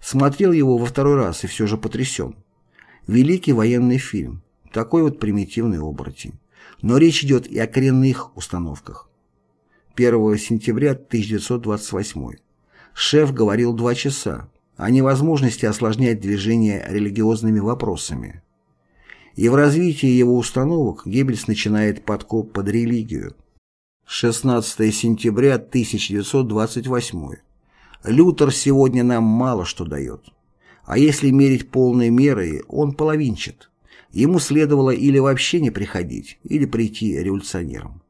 Смотрел его во второй раз и все же потрясен. Великий военный фильм. Такой вот примитивный оборотень. Но речь идет и о коренных установках. 1 сентября 1928. Шеф говорил два часа о невозможности осложнять движение религиозными вопросами. И в развитии его установок Геббельс начинает подкоп под религию. 16 сентября 1928. Лютер сегодня нам мало что дает. А если мерить полной мерой, он половинчат. Ему следовало или вообще не приходить, или прийти революционером.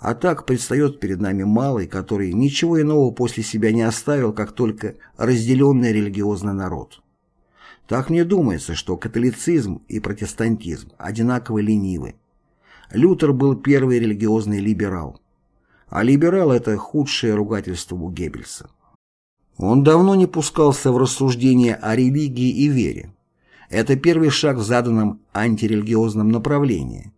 А так предстает перед нами малый, который ничего иного после себя не оставил, как только разделенный религиозный народ. Так мне думается, что католицизм и протестантизм одинаково ленивы. Лютер был первый религиозный либерал. А либерал – это худшее ругательство у Геббельса. Он давно не пускался в рассуждения о религии и вере. Это первый шаг в заданном антирелигиозном направлении.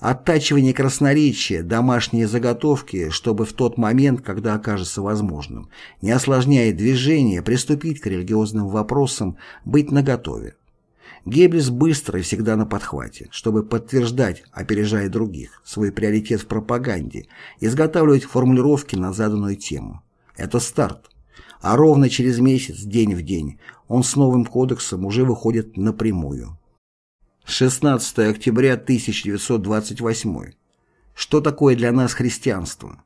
Оттачивание красноречия, домашние заготовки, чтобы в тот момент, когда окажется возможным, не осложняя движение, приступить к религиозным вопросам, быть наготове. Геббельс быстро и всегда на подхвате, чтобы подтверждать, опережая других, свой приоритет в пропаганде, изготавливать формулировки на заданную тему. Это старт а ровно через месяц, день в день, он с новым кодексом уже выходит напрямую. 16 октября 1928. Что такое для нас христианство?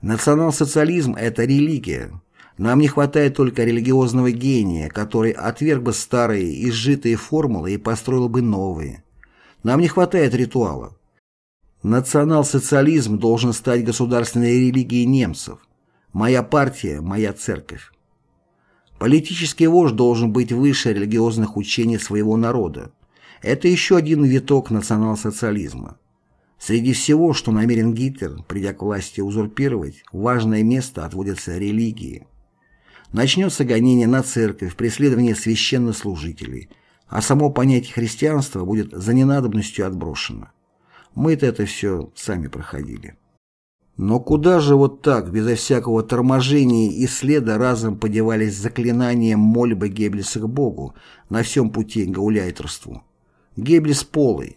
Национал-социализм – это религия. Нам не хватает только религиозного гения, который отверг бы старые, изжитые формулы и построил бы новые. Нам не хватает ритуала. Национал-социализм должен стать государственной религией немцев. Моя партия – моя церковь. Политический вождь должен быть выше религиозных учений своего народа. Это еще один виток национал-социализма. Среди всего, что намерен Гитлер, придя к власти узурпировать, важное место отводится религии. Начнется гонение на церковь, преследование священнослужителей, а само понятие христианства будет за ненадобностью отброшено. Мы-то это все сами проходили. Но куда же вот так, безо всякого торможения и следа, разом подевались заклинания мольбы Геббельса к Богу на всем пути к гауляйтерству? Геббельс полый,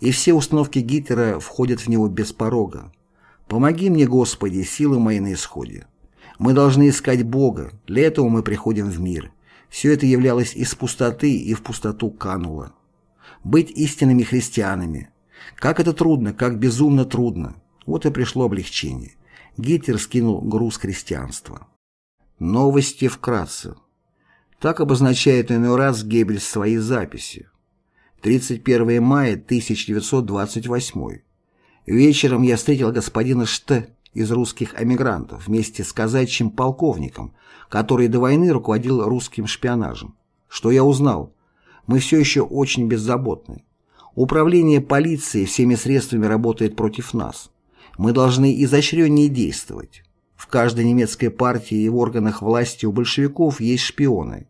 и все установки Гитлера входят в него без порога. «Помоги мне, Господи, силы мои на исходе». Мы должны искать Бога, для этого мы приходим в мир. Все это являлось из пустоты и в пустоту кануло. Быть истинными христианами. Как это трудно, как безумно трудно. Вот и пришло облегчение. Гитлер скинул груз христианства. Новости вкратце. Так обозначает иной раз Геббельс свои записи. 31 мая 1928. Вечером я встретил господина Шт из русских эмигрантов вместе с казачьим полковником, который до войны руководил русским шпионажем. Что я узнал? Мы все еще очень беззаботны. Управление полиции всеми средствами работает против нас. Мы должны изощреннее действовать. В каждой немецкой партии и в органах власти у большевиков есть шпионы.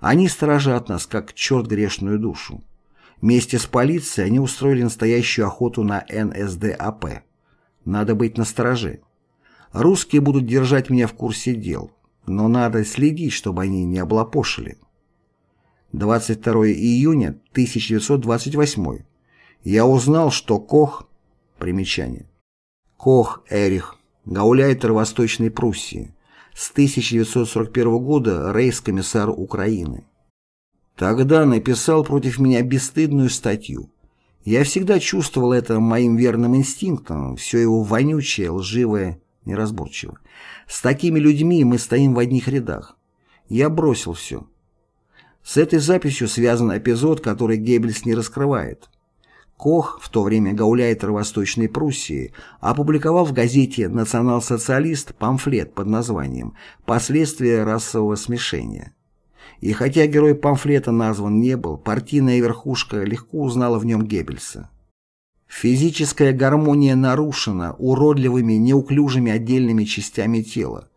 Они сторожат нас, как черт грешную душу. Вместе с полицией они устроили настоящую охоту на НСДАП. Надо быть настороже. Русские будут держать меня в курсе дел, но надо следить, чтобы они не облапошили. 22 июня 1928. Я узнал, что Кох... Примечание. Кох Эрих, гауляйтер Восточной Пруссии, с 1941 года рейс-комиссар Украины. Тогда написал против меня бесстыдную статью. Я всегда чувствовал это моим верным инстинктом, все его вонючее, лживое, неразборчиво. С такими людьми мы стоим в одних рядах. Я бросил все. С этой записью связан эпизод, который Геббельс не раскрывает. Кох, в то время гауляйтер Восточной Пруссии, опубликовал в газете «Национал-социалист» памфлет под названием «Последствия расового смешения». И хотя герой памфлета назван не был, партийная верхушка легко узнала в нем Геббельса. Физическая гармония нарушена уродливыми, неуклюжими отдельными частями тела.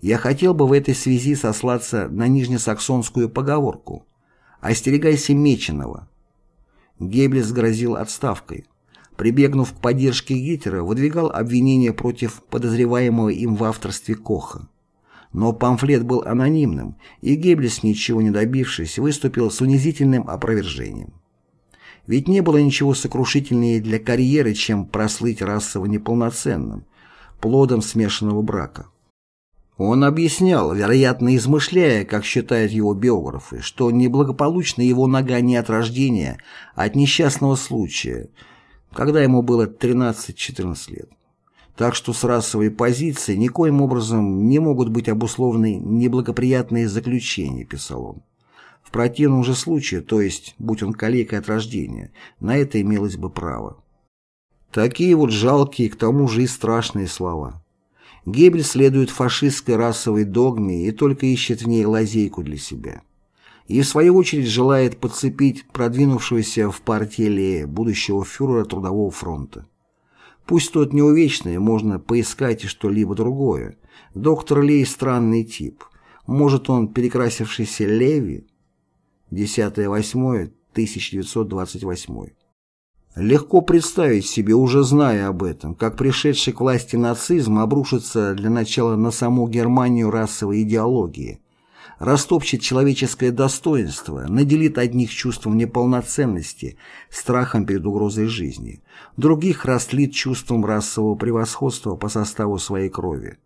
Я хотел бы в этой связи сослаться на нижнесаксонскую поговорку «Остерегайся меченого». Геббельс грозил отставкой. Прибегнув к поддержке Гитлера, выдвигал обвинения против подозреваемого им в авторстве Коха. Но памфлет был анонимным, и Геббельс, ничего не добившись, выступил с унизительным опровержением. Ведь не было ничего сокрушительнее для карьеры, чем прослыть расово неполноценным, плодом смешанного брака. Он объяснял, вероятно измышляя, как считают его биографы, что неблагополучна его нога не от рождения, а от несчастного случая, когда ему было 13-14 лет. Так что с расовой позиции никоим образом не могут быть обусловлены неблагоприятные заключения, писал он. В противном же случае, то есть, будь он калекой от рождения, на это имелось бы право. Такие вот жалкие, к тому же и страшные слова. Геббель следует фашистской расовой догме и только ищет в ней лазейку для себя. И в свою очередь желает подцепить продвинувшегося в партии Лея будущего фюрера Трудового фронта. Пусть тот не увечный, можно поискать и что-либо другое. Доктор Лей странный тип. Может он перекрасившийся Леви? 10.08.1928 Легко представить себе, уже зная об этом, как пришедший к власти нацизм обрушится для начала на саму Германию расовой идеологии, растопчет человеческое достоинство, наделит одних чувством неполноценности, страхом перед угрозой жизни, других растлит чувством расового превосходства по составу своей крови.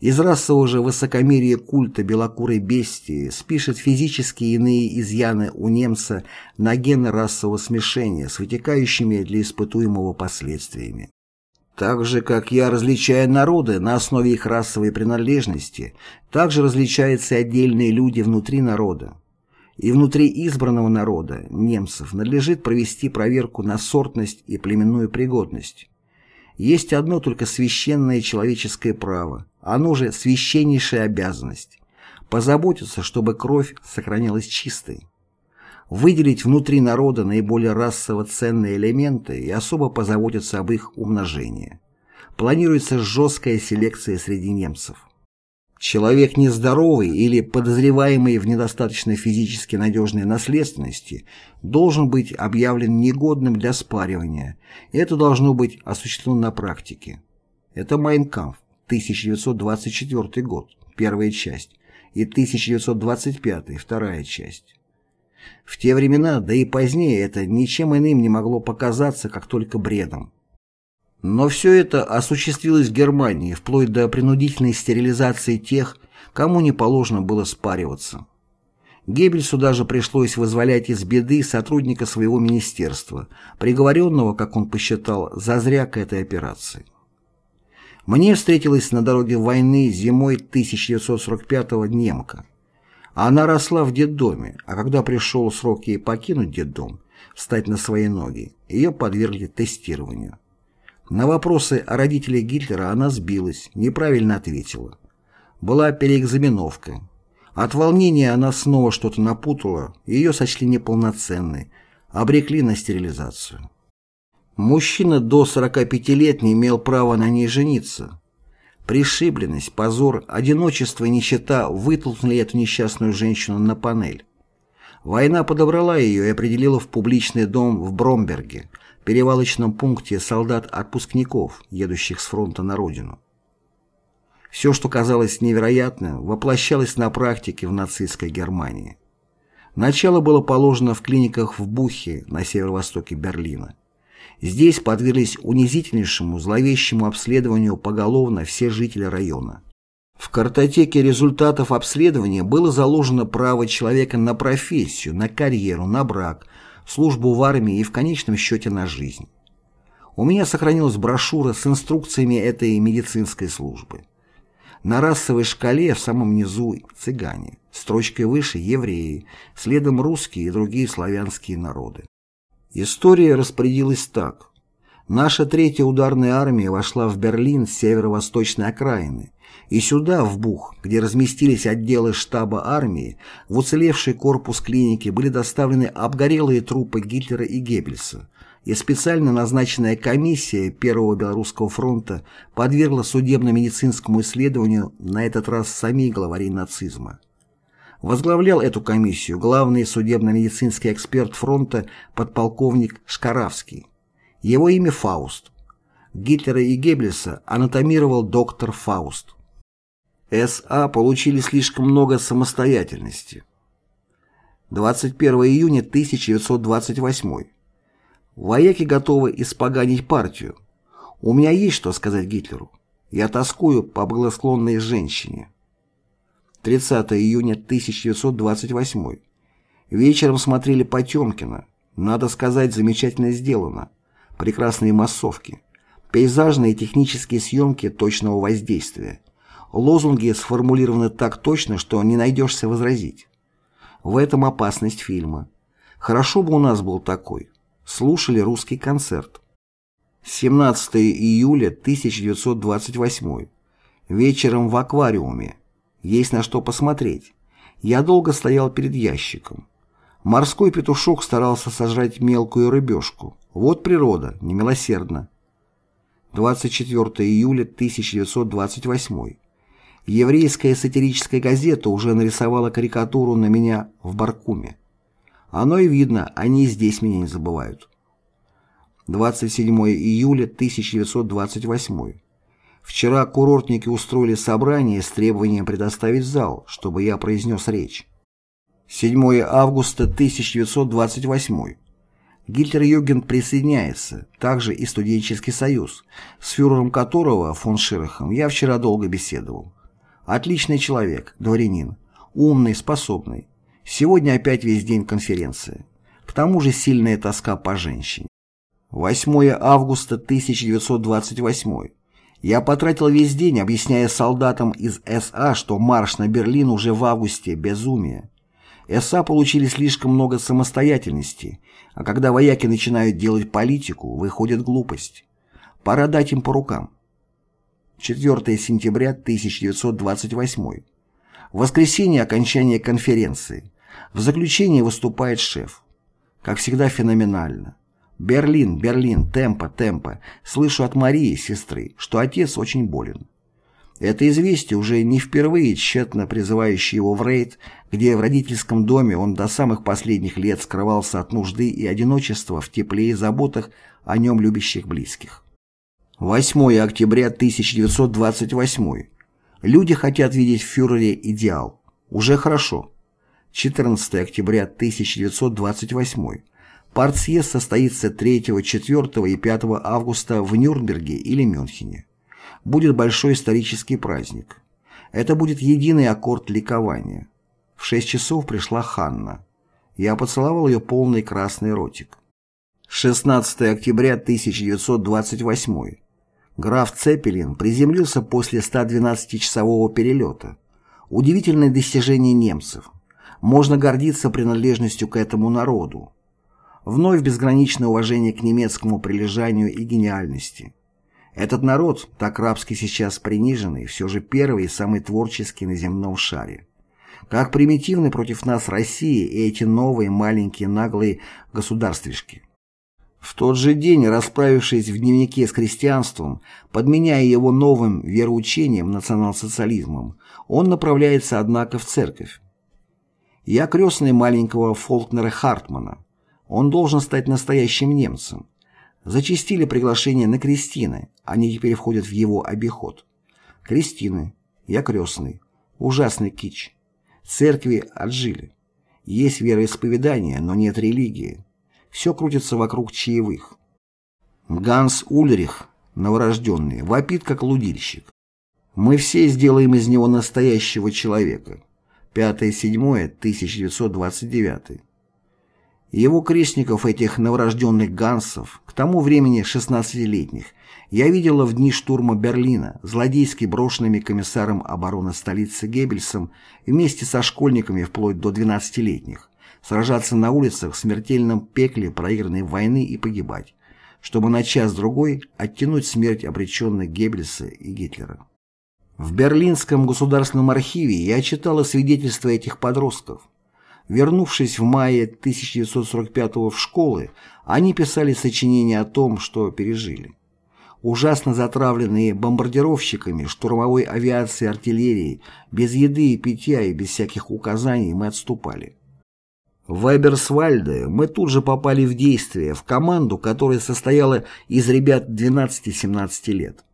Из расового же высокомерия культа белокурой бестии спишет физические иные изъяны у немца на гены расового смешения с вытекающими для испытуемого последствиями. Так же, как я различаю народы на основе их расовой принадлежности, так же различаются отдельные люди внутри народа. И внутри избранного народа, немцев, надлежит провести проверку на сортность и племенную пригодность. Есть одно только священное человеческое право, оно же священнейшая обязанность – позаботиться, чтобы кровь сохранялась чистой. Выделить внутри народа наиболее расово ценные элементы и особо позаботиться об их умножении. Планируется жесткая селекция среди немцев. Человек нездоровый или подозреваемый в недостаточно физически надежной наследственности должен быть объявлен негодным для спаривания, это должно быть осуществлено на практике. Это Майнкамп. 1924 год, первая часть, и 1925, вторая часть. В те времена, да и позднее, это ничем иным не могло показаться, как только бредом. Но все это осуществилось в Германии, вплоть до принудительной стерилизации тех, кому не положено было спариваться. Геббельсу даже пришлось вызволять из беды сотрудника своего министерства, приговоренного, как он посчитал, зазря к этой операции. Мне встретилась на дороге войны зимой 1945-го немка. Она росла в детдоме, а когда пришел срок ей покинуть детдом, встать на свои ноги, ее подвергли тестированию. На вопросы о родителях Гитлера она сбилась, неправильно ответила. Была переэкзаменовка. От волнения она снова что-то напутала, ее сочли неполноценной, обрекли на стерилизацию. Мужчина до 45 лет не имел права на ней жениться. Пришибленность, позор, одиночество и нищета вытолкнули эту несчастную женщину на панель. Война подобрала ее и определила в публичный дом в Бромберге, перевалочном пункте солдат-отпускников, едущих с фронта на родину. Все, что казалось невероятным, воплощалось на практике в нацистской Германии. Начало было положено в клиниках в Бухе на северо-востоке Берлина. Здесь подверглись унизительнейшему, зловещему обследованию поголовно все жители района. В картотеке результатов обследования было заложено право человека на профессию, на карьеру, на брак, службу в армии и в конечном счете на жизнь. У меня сохранилась брошюра с инструкциями этой медицинской службы. На расовой шкале в самом низу цыгане, строчкой выше евреи, следом русские и другие славянские народы. История распорядилась так. Наша третья ударная армия вошла в Берлин с северо-восточной окраины, и сюда, в Бух, где разместились отделы штаба армии, в уцелевший корпус клиники были доставлены обгорелые трупы Гитлера и Геббельса, и специально назначенная комиссия Первого Белорусского фронта подвергла судебно-медицинскому исследованию на этот раз самих главарей нацизма. Возглавлял эту комиссию главный судебно-медицинский эксперт фронта подполковник Шкаравский. Его имя Фауст. Гитлера и Геббельса анатомировал доктор Фауст. СА получили слишком много самостоятельности. 21 июня 1928 Вояки готовы испоганить партию. У меня есть что сказать Гитлеру. Я тоскую по благосклонной женщине. 30 июня 1928. Вечером смотрели Потемкина. Надо сказать, замечательно сделано. Прекрасные массовки. Пейзажные и технические съемки точного воздействия. Лозунги сформулированы так точно, что не найдешься возразить. В этом опасность фильма. Хорошо бы у нас был такой слушали русский концерт. 17 июля 1928. Вечером в аквариуме. Есть на что посмотреть. Я долго стоял перед ящиком. Морской петушок старался сожрать мелкую рыбешку. Вот природа, немилосердна. 24 июля 1928. Еврейская сатирическая газета уже нарисовала карикатуру на меня в Баркуме. Оно и видно, они здесь меня не забывают. 27 июля 1928. Вчера курортники устроили собрание с требованием предоставить зал, чтобы я произнес речь. 7 августа 1928. Гитлер-Югент присоединяется, также и студенческий союз, с фюрером которого, фон Ширахом, я вчера долго беседовал. Отличный человек, дворянин, умный, способный. Сегодня опять весь день конференции. К тому же сильная тоска по женщине. 8 августа 1928. Я потратил весь день, объясняя солдатам из СА, что марш на Берлин уже в августе – безумие. СА получили слишком много самостоятельности, а когда вояки начинают делать политику, выходит глупость. Пора дать им по рукам. 4 сентября 1928. воскресенье окончание конференции. В заключении выступает шеф. Как всегда феноменально. «Берлин, Берлин, темпо, темпо. Слышу от Марии, сестры, что отец очень болен». Это известие уже не впервые тщетно призывающее его в рейд, где в родительском доме он до самых последних лет скрывался от нужды и одиночества в тепле и заботах о нем любящих близких. 8 октября 1928. Люди хотят видеть в фюрере идеал. Уже хорошо. 14 октября 1928. Партсъезд состоится 3, 4 и 5 августа в Нюрнберге или Мюнхене. Будет большой исторический праздник. Это будет единый аккорд ликования. В 6 часов пришла Ханна. Я поцеловал ее полный красный ротик. 16 октября 1928. Граф Цепелин приземлился после 112-часового перелета. Удивительное достижение немцев – можно гордиться принадлежностью к этому народу. Вновь безграничное уважение к немецкому прилежанию и гениальности. Этот народ, так рабски сейчас приниженный, все же первый и самый творческий на земном шаре. Как примитивны против нас Россия и эти новые маленькие наглые государствишки. В тот же день, расправившись в дневнике с христианством, подменяя его новым вероучением национал-социализмом, он направляется, однако, в церковь. Я крестный маленького Фолкнера Хартмана. Он должен стать настоящим немцем. Зачастили приглашения на крестины, они теперь входят в его обиход. Крестины, я крестный, ужасный кич. Церкви отжили. Есть вероисповедание, но нет религии. Все крутится вокруг чаевых. Ганс Ульрих, новорожденный, вопит как лудильщик. Мы все сделаем из него настоящего человека. 5-7-1929. Его крестников, этих новорожденных гансов, к тому времени 16-летних, я видела в дни штурма Берлина, злодейски брошенными комиссаром обороны столицы Геббельсом вместе со школьниками вплоть до 12-летних, сражаться на улицах в смертельном пекле проигранной войны и погибать, чтобы на час-другой оттянуть смерть обреченных Геббельса и Гитлера. В Берлинском государственном архиве я читала свидетельства этих подростков. Вернувшись в мае 1945 в школы, они писали сочинения о том, что пережили. Ужасно затравленные бомбардировщиками, штурмовой авиацией артиллерией, без еды и питья и без всяких указаний мы отступали. В Эберсвальде мы тут же попали в действие, в команду, которая состояла из ребят 12-17 лет.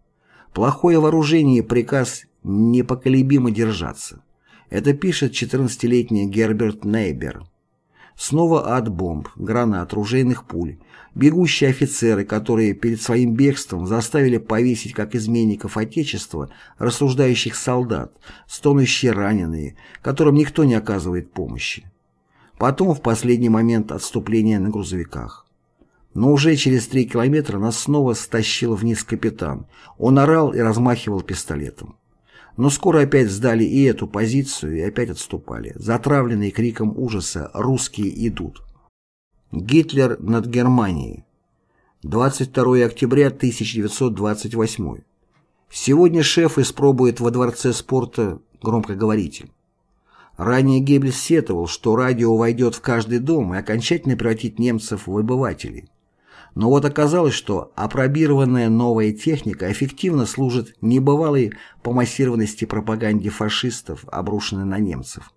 Плохое вооружение и приказ непоколебимо держаться. Это пишет 14-летний Герберт Нейбер. Снова ад бомб, гранат, ружейных пуль, бегущие офицеры, которые перед своим бегством заставили повесить как изменников Отечества рассуждающих солдат, стонущие раненые, которым никто не оказывает помощи. Потом в последний момент отступления на грузовиках. Но уже через три километра нас снова стащил вниз капитан. Он орал и размахивал пистолетом. Но скоро опять сдали и эту позицию, и опять отступали. Затравленные криком ужаса «Русские идут!». Гитлер над Германией. 22 октября 1928. Сегодня шеф испробует во дворце спорта громкоговоритель. Ранее Геббельс сетовал, что радио войдет в каждый дом и окончательно превратит немцев в обывателей. Но вот оказалось, что апробированная новая техника эффективно служит небывалой по массированности пропаганде фашистов, обрушенной на немцев.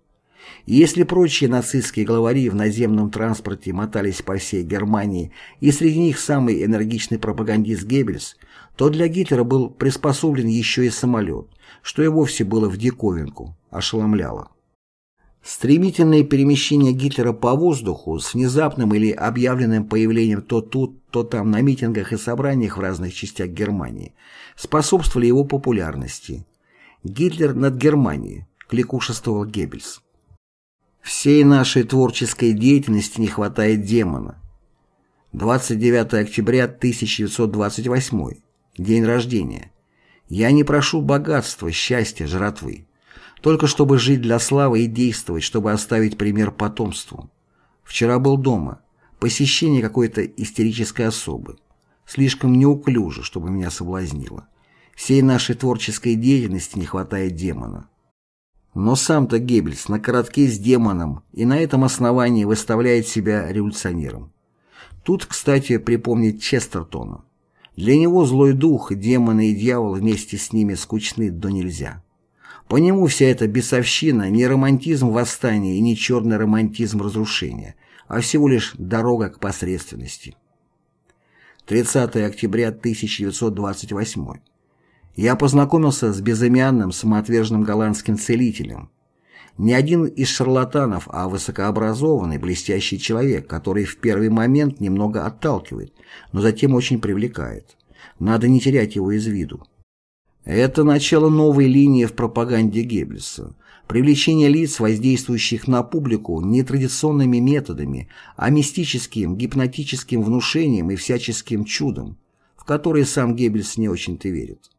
И если прочие нацистские главари в наземном транспорте мотались по всей Германии, и среди них самый энергичный пропагандист Геббельс, то для Гитлера был приспособлен еще и самолет, что и вовсе было в диковинку, ошеломляло. Стремительное перемещение Гитлера по воздуху с внезапным или объявленным появлением то тут, то там на митингах и собраниях в разных частях Германии способствовали его популярности. Гитлер над Германией, кликушествовал Геббельс. Всей нашей творческой деятельности не хватает демона. 29 октября 1928. День рождения. Я не прошу богатства, счастья, жратвы только чтобы жить для славы и действовать, чтобы оставить пример потомству. Вчера был дома. Посещение какой-то истерической особы. Слишком неуклюже, чтобы меня соблазнило. Всей нашей творческой деятельности не хватает демона. Но сам-то Геббельс на коротке с демоном и на этом основании выставляет себя революционером. Тут, кстати, припомнить Честертона. Для него злой дух, демоны и дьявол вместе с ними скучны до нельзя. По нему вся эта бесовщина не романтизм восстания и не черный романтизм разрушения, а всего лишь дорога к посредственности. 30 октября 1928. Я познакомился с безымянным самоотверженным голландским целителем. Не один из шарлатанов, а высокообразованный, блестящий человек, который в первый момент немного отталкивает, но затем очень привлекает. Надо не терять его из виду. Это начало новой линии в пропаганде Геббельса. Привлечение лиц, воздействующих на публику нетрадиционными методами, а мистическим, гипнотическим внушением и всяческим чудом, в которые сам Геббельс не очень-то верит.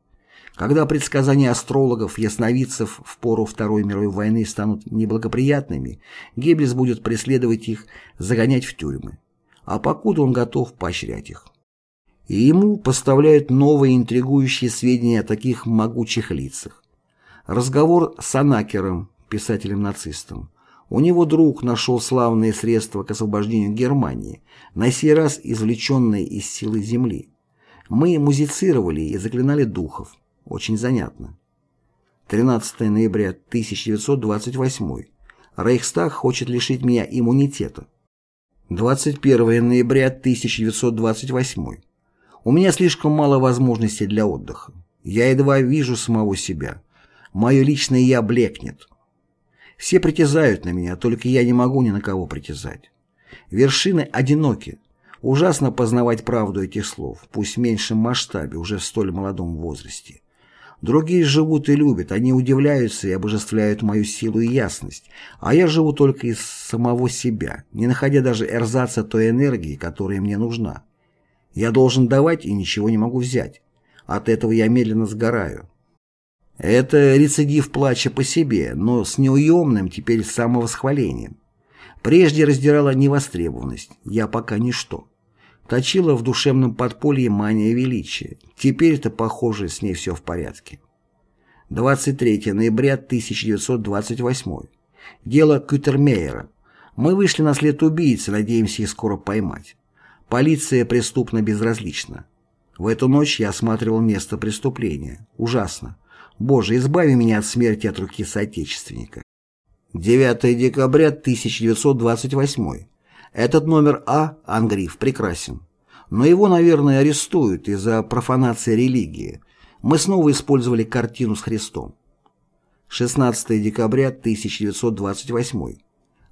Когда предсказания астрологов, ясновидцев в пору Второй мировой войны станут неблагоприятными, Геббельс будет преследовать их, загонять в тюрьмы. А покуда он готов поощрять их и ему поставляют новые интригующие сведения о таких могучих лицах. Разговор с Анакером, писателем-нацистом. У него друг нашел славные средства к освобождению Германии, на сей раз извлеченные из силы земли. Мы музицировали и заклинали духов. Очень занятно. 13 ноября 1928. Рейхстаг хочет лишить меня иммунитета. 21 ноября 1928. У меня слишком мало возможностей для отдыха. Я едва вижу самого себя. Мое личное «я» блекнет. Все притязают на меня, только я не могу ни на кого притязать. Вершины одиноки. Ужасно познавать правду этих слов, пусть в меньшем масштабе, уже в столь молодом возрасте. Другие живут и любят, они удивляются и обожествляют мою силу и ясность, а я живу только из самого себя, не находя даже эрзаца той энергии, которая мне нужна. Я должен давать и ничего не могу взять. От этого я медленно сгораю. Это рецидив плача по себе, но с неуемным теперь самовосхвалением. Прежде раздирала невостребованность, я пока ничто. Точила в душевном подполье мания величия. Теперь-то, похоже, с ней все в порядке. 23 ноября 1928. Дело Кютермейера. Мы вышли на след убийцы, надеемся их скоро поймать. Полиция преступно безразлична. В эту ночь я осматривал место преступления. Ужасно. Боже, избави меня от смерти от руки соотечественника. 9 декабря 1928. Этот номер А, Ангриф, прекрасен. Но его, наверное, арестуют из-за профанации религии. Мы снова использовали картину с Христом. 16 декабря 1928.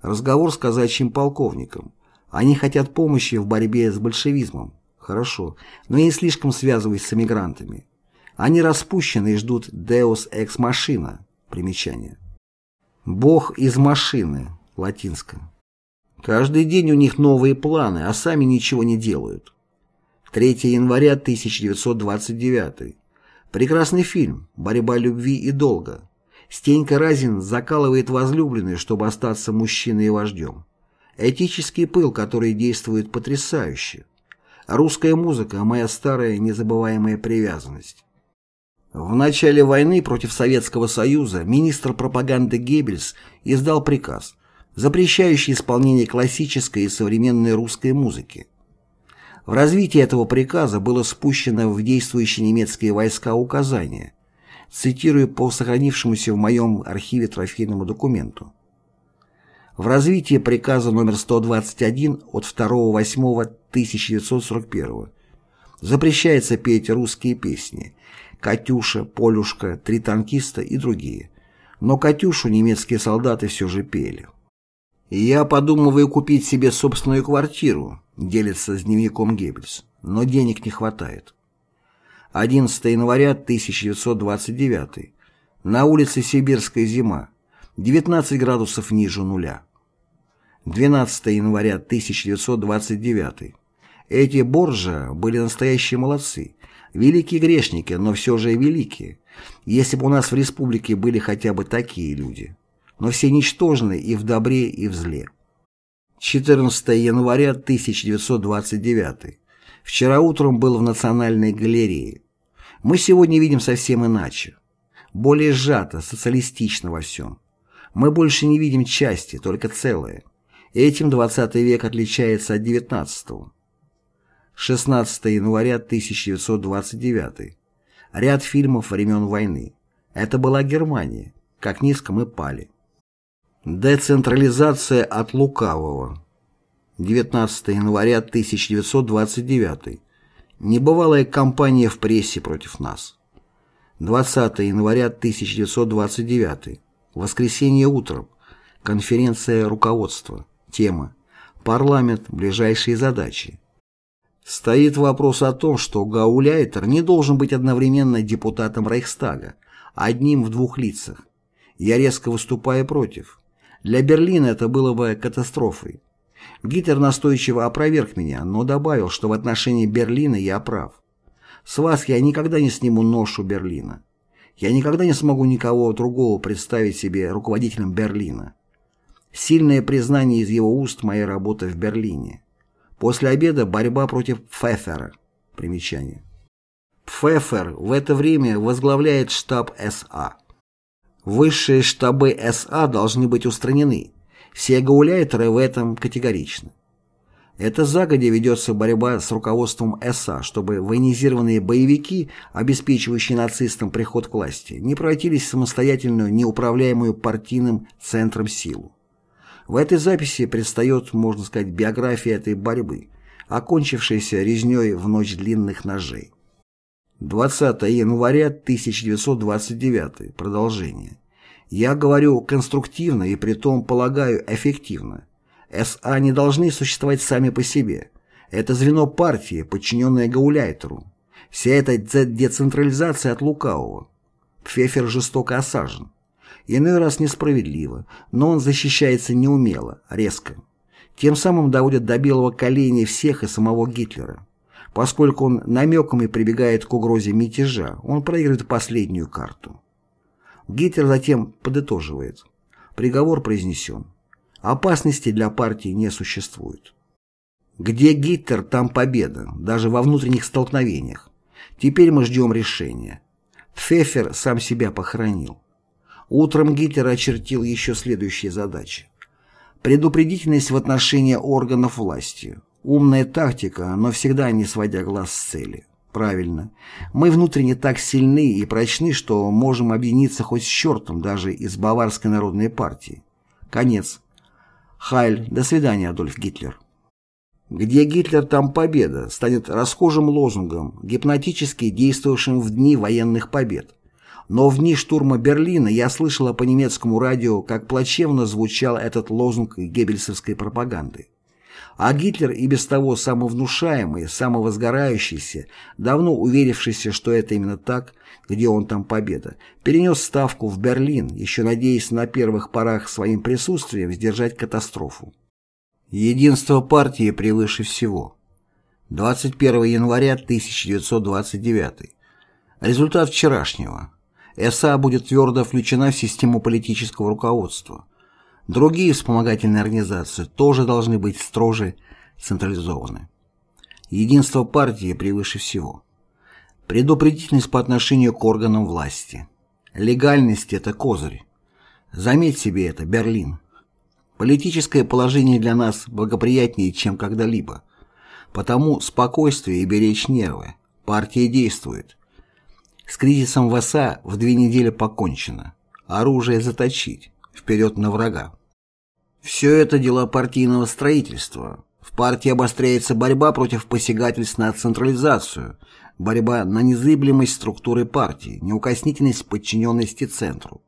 Разговор с казачьим полковником. Они хотят помощи в борьбе с большевизмом. Хорошо, но я не слишком связываюсь с эмигрантами. Они распущены и ждут «Deus ex machina» примечание. «Бог из машины» латинское. Каждый день у них новые планы, а сами ничего не делают. 3 января 1929. Прекрасный фильм «Борьба любви и долга». Стенька Разин закалывает возлюбленную, чтобы остаться мужчиной и вождем. Этический пыл, который действует потрясающе. Русская музыка – моя старая незабываемая привязанность. В начале войны против Советского Союза министр пропаганды Геббельс издал приказ, запрещающий исполнение классической и современной русской музыки. В развитии этого приказа было спущено в действующие немецкие войска указание, цитирую по сохранившемуся в моем архиве трофейному документу. В развитии приказа номер 121 от 2.8.1941 запрещается петь русские песни «Катюша», «Полюшка», «Три танкиста» и другие. Но «Катюшу» немецкие солдаты все же пели. «Я подумываю купить себе собственную квартиру», — делится с дневником Геббельс, «но денег не хватает». 11 января 1929. На улице Сибирская зима. 19 градусов ниже нуля. 12 января 1929. Эти боржа были настоящие молодцы. Великие грешники, но все же великие. Если бы у нас в республике были хотя бы такие люди но все ничтожны и в добре, и в зле. 14 января 1929. Вчера утром был в Национальной галерее. Мы сегодня видим совсем иначе. Более сжато, социалистично во всем. Мы больше не видим части, только целое. Этим 20 век отличается от 19-го. 16 января 1929. Ряд фильмов времен войны. Это была Германия. Как низко мы пали. Децентрализация от лукавого. 19 января 1929. Небывалая кампания в прессе против нас. 20 января 1929. Воскресенье утром. Конференция руководства. Тема. Парламент. Ближайшие задачи. Стоит вопрос о том, что Гауляйтер не должен быть одновременно депутатом Рейхстага, одним в двух лицах. Я резко выступаю против. Для Берлина это было бы катастрофой. Гитлер настойчиво опроверг меня, но добавил, что в отношении Берлина я прав. С вас я никогда не сниму ношу Берлина. Я никогда не смогу никого другого представить себе руководителем Берлина. Сильное признание из его уст моей работы в Берлине. После обеда борьба против Пфеффера. Примечание. Пфеффер в это время возглавляет штаб СА. Высшие штабы СА должны быть устранены. Все гауляйтеры в этом категоричны. Это загодя ведется борьба с руководством СА, чтобы военизированные боевики, обеспечивающие нацистам приход к власти, не превратились в самостоятельную, неуправляемую партийным центром силу. В этой записи предстает, можно сказать, биография этой борьбы, окончившейся резней в ночь длинных ножей. 20 января 1929. Продолжение. Я говорю конструктивно и притом полагаю эффективно. СА не должны существовать сами по себе. Это звено партии, подчиненное Гауляйтеру. Вся эта децентрализация от лукавого. Пфефер жестоко осажен. Иной раз несправедливо, но он защищается неумело, резко. Тем самым доводит до белого коленя всех и самого Гитлера. Поскольку он намеками прибегает к угрозе мятежа, он проигрывает последнюю карту. Гитлер затем подытоживает. Приговор произнесен. Опасности для партии не существует. Где Гитлер, там победа, даже во внутренних столкновениях. Теперь мы ждем решения. Пфеффер сам себя похоронил. Утром Гитлер очертил еще следующие задачи. Предупредительность в отношении органов власти. Умная тактика, но всегда не сводя глаз с цели. Правильно. Мы внутренне так сильны и прочны, что можем объединиться хоть с чертом даже из Баварской народной партии. Конец. Хайль. До свидания, Адольф Гитлер. Где Гитлер, там победа станет расхожим лозунгом, гипнотически действовавшим в дни военных побед. Но в дни штурма Берлина я слышала по немецкому радио, как плачевно звучал этот лозунг геббельсовской пропаганды. А Гитлер и без того самовнушаемый, самовозгорающийся, давно уверившийся, что это именно так, где он там победа, перенес ставку в Берлин, еще надеясь на первых порах своим присутствием сдержать катастрофу. Единство партии превыше всего. 21 января 1929. Результат вчерашнего. СА будет твердо включена в систему политического руководства. Другие вспомогательные организации тоже должны быть строже централизованы. Единство партии превыше всего. Предупредительность по отношению к органам власти. Легальность – это козырь. Заметь себе это, Берлин. Политическое положение для нас благоприятнее, чем когда-либо. Потому спокойствие и беречь нервы. Партия действует. С кризисом в ОСА в две недели покончено. Оружие заточить. Вперед на врага. Все это дела партийного строительства. В партии обостряется борьба против посягательств на централизацию, борьба на незыблемость структуры партии, неукоснительность подчиненности центру.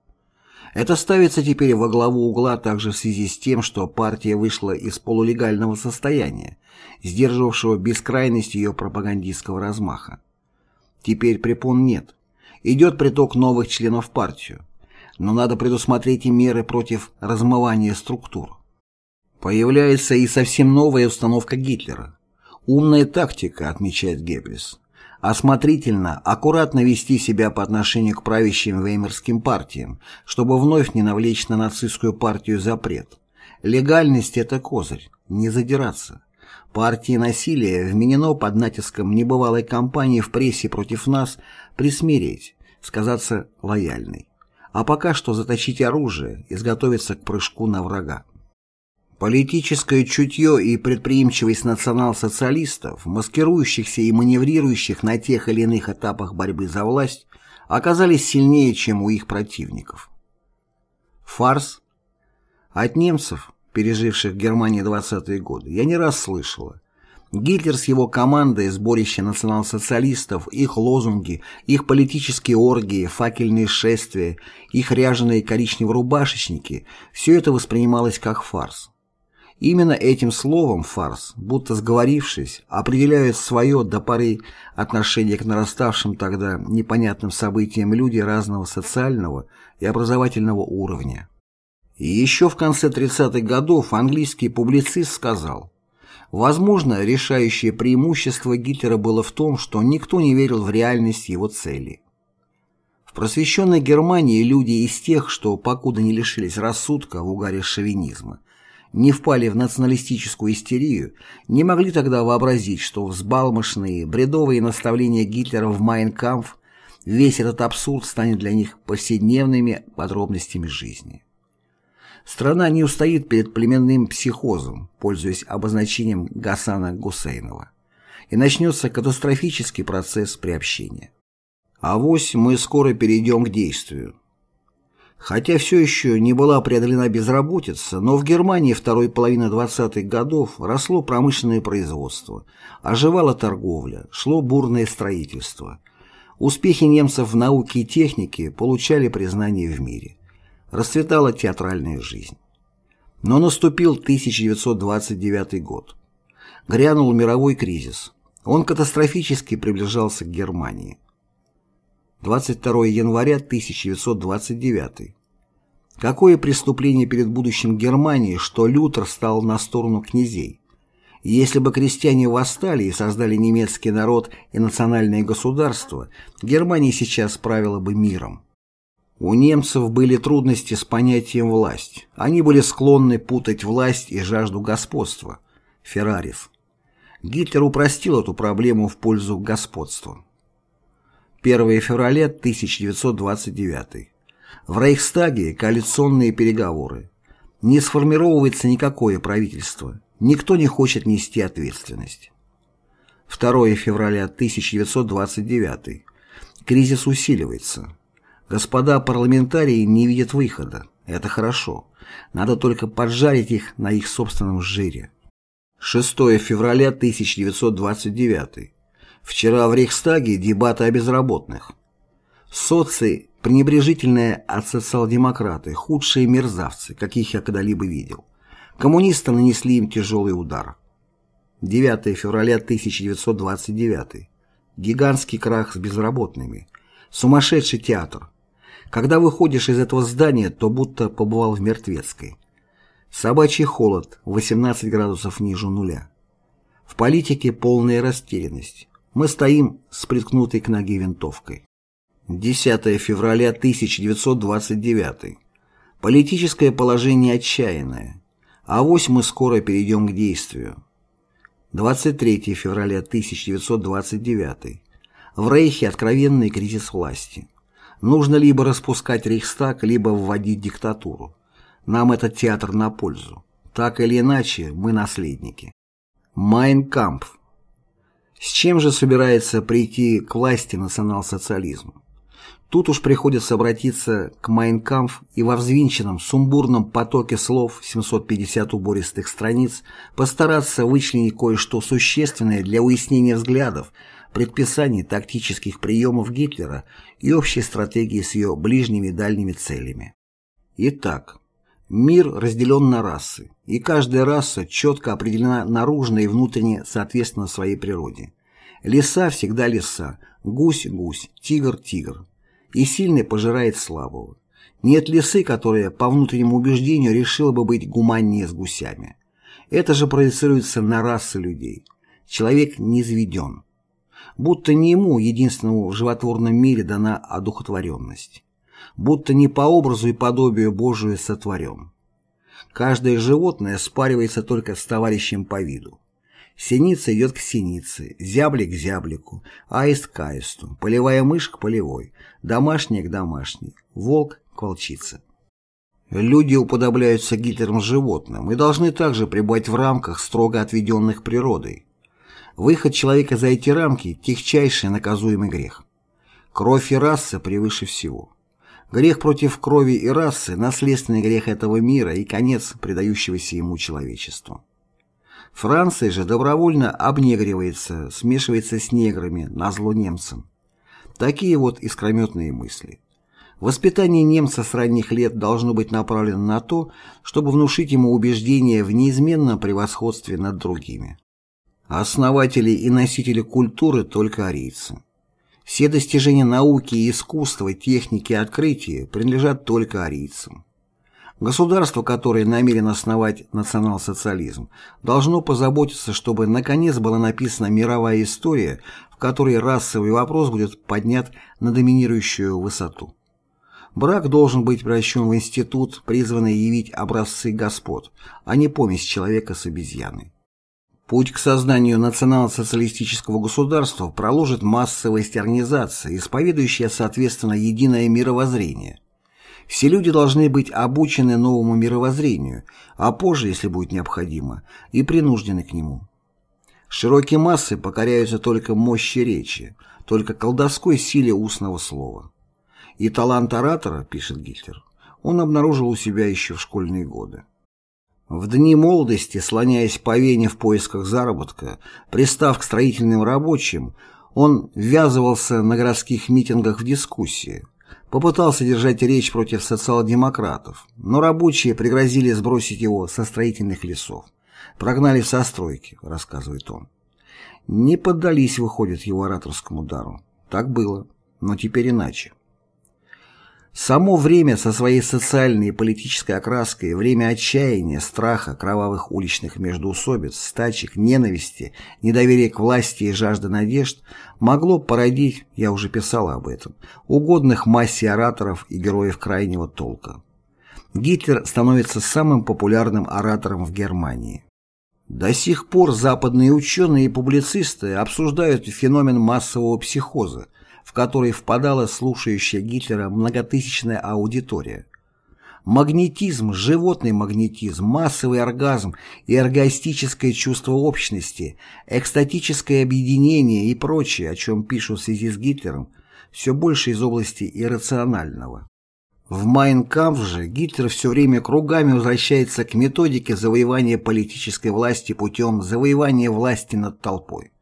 Это ставится теперь во главу угла также в связи с тем, что партия вышла из полулегального состояния, сдерживавшего бескрайность ее пропагандистского размаха. Теперь препон нет. Идет приток новых членов в партию. Но надо предусмотреть и меры против размывания структур. Появляется и совсем новая установка Гитлера. Умная тактика, отмечает Геббельс осмотрительно, аккуратно вести себя по отношению к правящим веймарским партиям, чтобы вновь не навлечь на нацистскую партию запрет. Легальность – это козырь, не задираться. Партии насилия вменено под натиском небывалой кампании в прессе против нас присмиреть, сказаться лояльной. А пока что заточить оружие, изготовиться к прыжку на врага. Политическое чутье и предприимчивость национал-социалистов, маскирующихся и маневрирующих на тех или иных этапах борьбы за власть, оказались сильнее, чем у их противников. Фарс. От немцев, переживших в Германии 20-е годы, я не раз слышала. Гитлер с его командой, сборище национал-социалистов, их лозунги, их политические оргии, факельные шествия, их ряженые коричнево-рубашечники – все это воспринималось как фарс. Именно этим словом «фарс», будто сговорившись, определяют свое до поры отношение к нараставшим тогда непонятным событиям люди разного социального и образовательного уровня. Еще в конце 30-х годов английский публицист сказал, возможно, решающее преимущество Гитлера было в том, что никто не верил в реальность его цели. В просвещенной Германии люди из тех, что покуда не лишились рассудка в угаре шовинизма, не впали в националистическую истерию, не могли тогда вообразить, что взбалмошные, бредовые наставления Гитлера в «Майнкампф» весь этот абсурд станет для них повседневными подробностями жизни. Страна не устоит перед племенным психозом, пользуясь обозначением Гасана Гусейнова, и начнется катастрофический процесс приобщения. А вось мы скоро перейдем к действию. Хотя все еще не была преодолена безработица, но в Германии второй половины 20-х годов росло промышленное производство, оживала торговля, шло бурное строительство. Успехи немцев в науке и технике получали признание в мире. Расцветала театральная жизнь. Но наступил 1929 год. Грянул мировой кризис. Он катастрофически приближался к Германии. 22 января 1929. Какое преступление перед будущим Германии, что Лютер стал на сторону князей? Если бы крестьяне восстали и создали немецкий народ и национальное государство, Германия сейчас правила бы миром. У немцев были трудности с понятием «власть». Они были склонны путать власть и жажду господства. Феррарис. Гитлер упростил эту проблему в пользу господства. 1 февраля 1929. В Рейхстаге коалиционные переговоры. Не сформировывается никакое правительство. Никто не хочет нести ответственность. 2 февраля 1929. Кризис усиливается. Господа парламентарии не видят выхода. Это хорошо. Надо только поджарить их на их собственном жире. 6 февраля 1929. Вчера в Рейхстаге дебаты о безработных. Соци – пренебрежительные от социал-демократы, худшие мерзавцы, каких я когда-либо видел. Коммунисты нанесли им тяжелый удар. 9 февраля 1929. Гигантский крах с безработными. Сумасшедший театр. Когда выходишь из этого здания, то будто побывал в мертвецкой. Собачий холод, 18 градусов ниже нуля. В политике полная растерянность. Мы стоим с приткнутой к ноге винтовкой. 10 февраля 1929. Политическое положение отчаянное. А вось мы скоро перейдем к действию. 23 февраля 1929. В Рейхе откровенный кризис власти. Нужно либо распускать Рейхстаг, либо вводить диктатуру. Нам этот театр на пользу. Так или иначе, мы наследники. Майн Кампф. С чем же собирается прийти к власти национал-социализм? Тут уж приходится обратиться к Майнкамф и во взвинченном, сумбурном потоке слов 750 убористых страниц постараться вычленить кое-что существенное для уяснения взглядов, предписаний тактических приемов Гитлера и общей стратегии с ее ближними и дальними целями. Итак, мир разделен на расы, и каждая раса четко определена наружно и внутренне соответственно своей природе. Лиса всегда лиса, гусь – гусь, тигр – тигр. И сильный пожирает слабого. Нет лисы, которая по внутреннему убеждению решила бы быть гуманнее с гусями. Это же проецируется на расы людей. Человек низведен. Будто не ему, единственному в животворном мире, дана одухотворенность. Будто не по образу и подобию Божию сотворен. Каждое животное спаривается только с товарищем по виду. Синица идет к синице, зяблик к зяблику, аист к аисту, полевая мышь к полевой, домашняя к домашней, волк к волчице. Люди уподобляются Гитлером животным и должны также пребывать в рамках, строго отведенных природой. Выход человека за эти рамки – тихчайший наказуемый грех. Кровь и раса превыше всего. Грех против крови и расы – наследственный грех этого мира и конец предающегося ему человечеству. Франция же добровольно обнегривается, смешивается с неграми, назло немцам. Такие вот искрометные мысли. Воспитание немца с ранних лет должно быть направлено на то, чтобы внушить ему убеждение в неизменном превосходстве над другими. Основатели и носители культуры только арийцы. Все достижения науки и искусства, техники и открытия принадлежат только арийцам. Государство, которое намерено основать национал-социализм, должно позаботиться, чтобы наконец была написана мировая история, в которой расовый вопрос будет поднят на доминирующую высоту. Брак должен быть превращен в институт, призванный явить образцы господ, а не помесь человека с обезьяной. Путь к созданию национал-социалистического государства проложит массовая стернизация, исповедующая, соответственно, единое мировоззрение – все люди должны быть обучены новому мировоззрению, а позже, если будет необходимо, и принуждены к нему. Широкие массы покоряются только мощи речи, только колдовской силе устного слова. И талант оратора, пишет Гитлер, он обнаружил у себя еще в школьные годы. В дни молодости, слоняясь по Вене в поисках заработка, пристав к строительным рабочим, он ввязывался на городских митингах в дискуссии, попытался держать речь против социал-демократов, но рабочие пригрозили сбросить его со строительных лесов. Прогнали в состройки, рассказывает он. Не поддались, выходит, его ораторскому дару. Так было, но теперь иначе. Само время со своей социальной и политической окраской, время отчаяния, страха, кровавых уличных междоусобиц, стачек, ненависти, недоверия к власти и жажды надежд могло породить, я уже писал об этом, угодных массе ораторов и героев крайнего толка. Гитлер становится самым популярным оратором в Германии. До сих пор западные ученые и публицисты обсуждают феномен массового психоза, в который впадала слушающая Гитлера многотысячная аудитория. Магнетизм, животный магнетизм, массовый оргазм и оргастическое чувство общности, экстатическое объединение и прочее, о чем пишут в связи с Гитлером, все больше из области иррационального. В Майнкамп же Гитлер все время кругами возвращается к методике завоевания политической власти путем завоевания власти над толпой.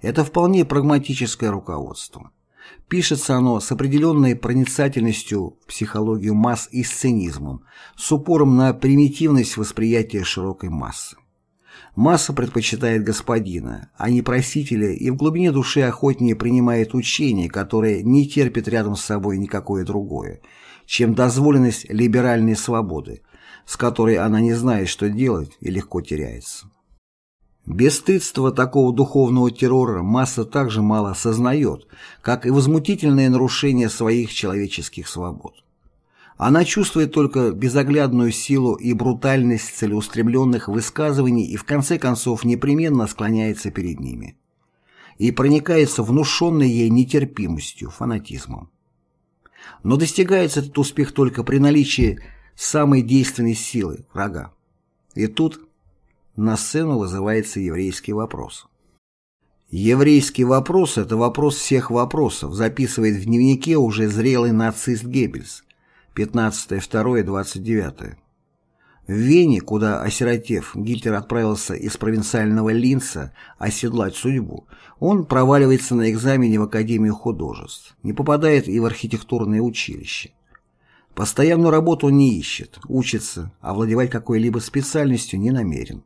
Это вполне прагматическое руководство. Пишется оно с определенной проницательностью в психологию масс и сценизмом, с упором на примитивность восприятия широкой массы. Масса предпочитает господина, а не просителя и в глубине души охотнее принимает учение, которое не терпит рядом с собой никакое другое, чем дозволенность либеральной свободы, с которой она не знает, что делать и легко теряется. Бесстыдство такого духовного террора масса также мало осознает, как и возмутительное нарушение своих человеческих свобод. Она чувствует только безоглядную силу и брутальность целеустремленных высказываний и в конце концов непременно склоняется перед ними. И проникается внушенной ей нетерпимостью, фанатизмом. Но достигается этот успех только при наличии самой действенной силы врага. И тут на сцену вызывается еврейский вопрос. Еврейский вопрос – это вопрос всех вопросов, записывает в дневнике уже зрелый нацист Геббельс, 15-2-29. В Вене, куда, осиротев, Гитлер отправился из провинциального Линца оседлать судьбу, он проваливается на экзамене в Академию художеств, не попадает и в архитектурное училище. Постоянную работу он не ищет, учится, овладевать какой-либо специальностью не намерен.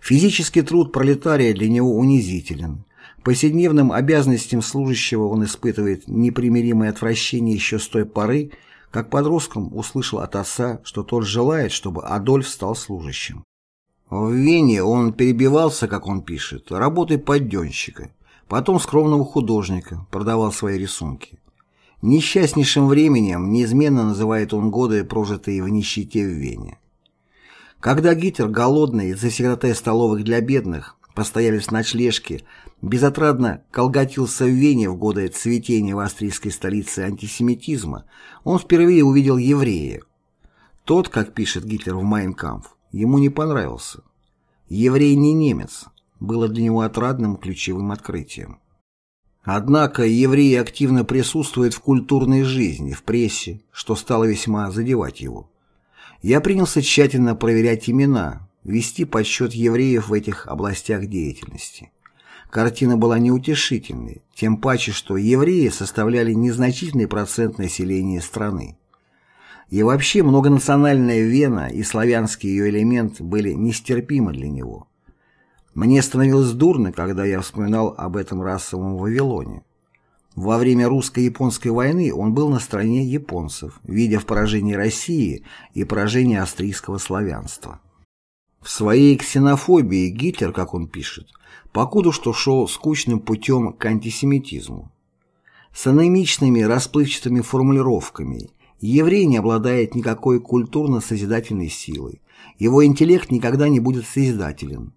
Физический труд пролетария для него унизителен. Повседневным обязанностям служащего он испытывает непримиримое отвращение еще с той поры, как подростком услышал от отца, что тот желает, чтобы Адольф стал служащим. В Вене он перебивался, как он пишет, работой подденщика, потом скромного художника, продавал свои рисунки. Несчастнейшим временем неизменно называет он годы, прожитые в нищете в Вене. Когда Гитлер, голодный, засекретая столовых для бедных, постоялись ночлежки, безотрадно колготился в Вене в годы цветения в австрийской столице антисемитизма, он впервые увидел еврея. Тот, как пишет Гитлер в «Майнкампф», ему не понравился. Еврей не немец, было для него отрадным ключевым открытием. Однако евреи активно присутствуют в культурной жизни, в прессе, что стало весьма задевать его. Я принялся тщательно проверять имена, вести подсчет евреев в этих областях деятельности. Картина была неутешительной, тем паче, что евреи составляли незначительный процент населения страны. И вообще многонациональная Вена и славянский ее элемент были нестерпимы для него. Мне становилось дурно, когда я вспоминал об этом расовом Вавилоне. Во время русско-японской войны он был на стороне японцев, видя в поражении России и поражении австрийского славянства. В своей ксенофобии Гитлер, как он пишет, покуда что шел скучным путем к антисемитизму. С анемичными расплывчатыми формулировками еврей не обладает никакой культурно-созидательной силой, его интеллект никогда не будет созидателен.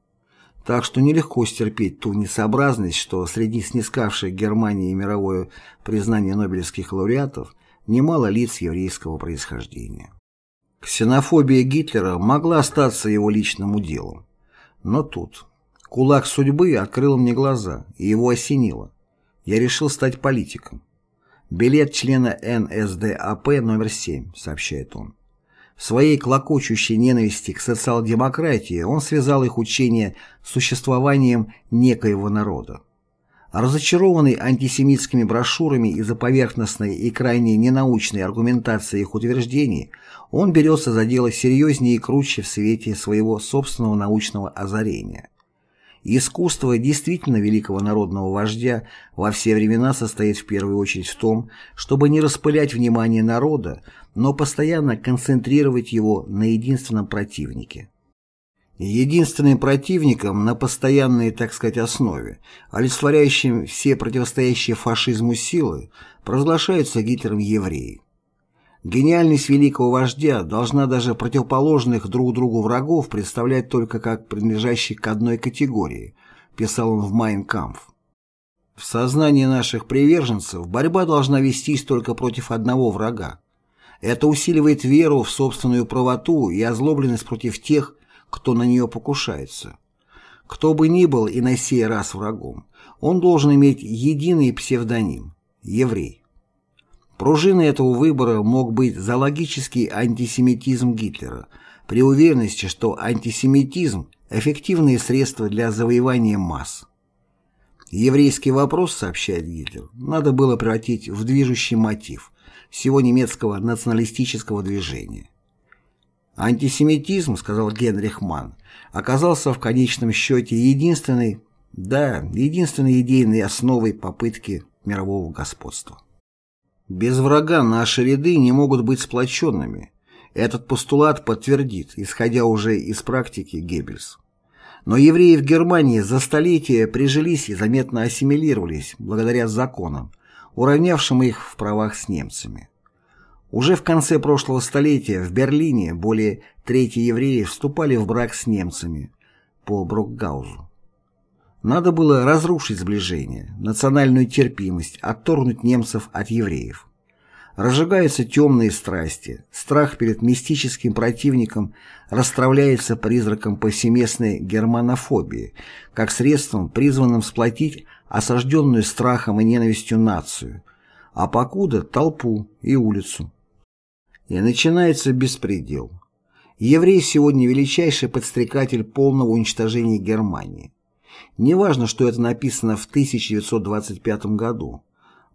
Так что нелегко стерпеть ту несообразность, что среди снискавших Германии мировое признание нобелевских лауреатов немало лиц еврейского происхождения. Ксенофобия Гитлера могла остаться его личным уделом. Но тут кулак судьбы открыл мне глаза, и его осенило. Я решил стать политиком. Билет члена НСДАП номер 7, сообщает он. В своей клокочущей ненависти к социал-демократии он связал их учение с существованием некоего народа. Разочарованный антисемитскими брошюрами из-за поверхностной и крайне ненаучной аргументации их утверждений, он берется за дело серьезнее и круче в свете своего собственного научного озарения. Искусство действительно великого народного вождя во все времена состоит в первую очередь в том, чтобы не распылять внимание народа, но постоянно концентрировать его на единственном противнике. Единственным противником на постоянной, так сказать, основе, олицетворяющим все противостоящие фашизму силы, провозглашаются Гитлером евреи. Гениальность великого вождя должна даже противоположных друг другу врагов представлять только как принадлежащих к одной категории, писал он в «Майн Кампф». В сознании наших приверженцев борьба должна вестись только против одного врага. Это усиливает веру в собственную правоту и озлобленность против тех, кто на нее покушается. Кто бы ни был и на сей раз врагом, он должен иметь единый псевдоним – еврей. Пружиной этого выбора мог быть зоологический антисемитизм Гитлера, при уверенности, что антисемитизм – эффективное средство для завоевания масс. Еврейский вопрос, сообщает Гитлер, надо было превратить в движущий мотив всего немецкого националистического движения. Антисемитизм, сказал Генрих Манн, оказался в конечном счете единственной, да, единственной идейной основой попытки мирового господства. Без врага наши ряды не могут быть сплоченными. Этот постулат подтвердит, исходя уже из практики Геббельс. Но евреи в Германии за столетия прижились и заметно ассимилировались благодаря законам, уравнявшим их в правах с немцами. Уже в конце прошлого столетия в Берлине более трети евреев вступали в брак с немцами по Брокгаузу. Надо было разрушить сближение, национальную терпимость, отторгнуть немцев от евреев. Разжигаются темные страсти, страх перед мистическим противником расстравляется призраком повсеместной германофобии, как средством, призванным сплотить осажденную страхом и ненавистью нацию, а покуда – толпу и улицу. И начинается беспредел. Еврей сегодня величайший подстрекатель полного уничтожения Германии. Неважно, что это написано в 1925 году,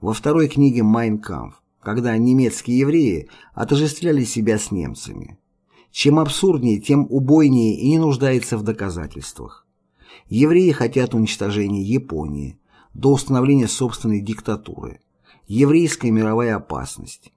во второй книге «Майн Кампф», когда немецкие евреи отождествляли себя с немцами. Чем абсурднее, тем убойнее и не нуждается в доказательствах. Евреи хотят уничтожения Японии, до установления собственной диктатуры, еврейская мировая опасность.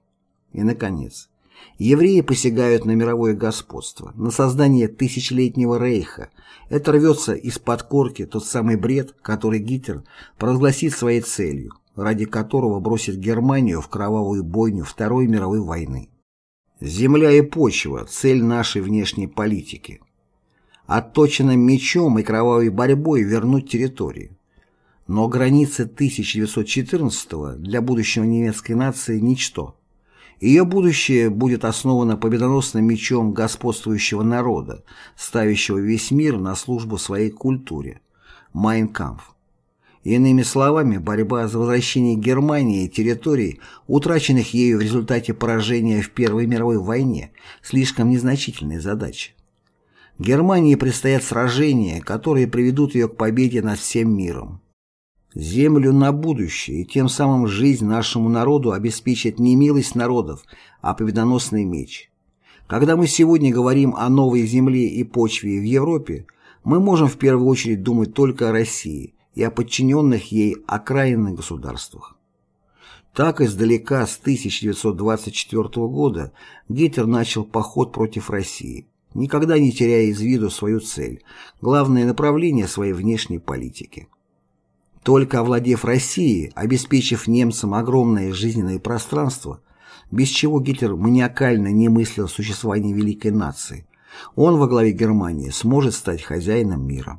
И, наконец, Евреи посягают на мировое господство, на создание тысячелетнего рейха. Это рвется из-под корки тот самый бред, который Гитлер провозгласит своей целью, ради которого бросит Германию в кровавую бойню Второй мировой войны. Земля и почва – цель нашей внешней политики. Отточенным мечом и кровавой борьбой вернуть территорию. Но границы 1914 для будущего немецкой нации – ничто. Ее будущее будет основано победоносным мечом господствующего народа, ставящего весь мир на службу своей культуре. Майнкамф. Иными словами, борьба за возвращение Германии территорий, утраченных ею в результате поражения в Первой мировой войне, слишком незначительная задача. Германии предстоят сражения, которые приведут ее к победе над всем миром. Землю на будущее и тем самым жизнь нашему народу обеспечит не милость народов, а победоносный меч. Когда мы сегодня говорим о новой земле и почве в Европе, мы можем в первую очередь думать только о России и о подчиненных ей окраинных государствах. Так издалека с 1924 года Гитлер начал поход против России, никогда не теряя из виду свою цель, главное направление своей внешней политики. Только овладев Россией, обеспечив немцам огромное жизненное пространство, без чего Гитлер маниакально не мыслил существования великой нации, он во главе Германии сможет стать хозяином мира.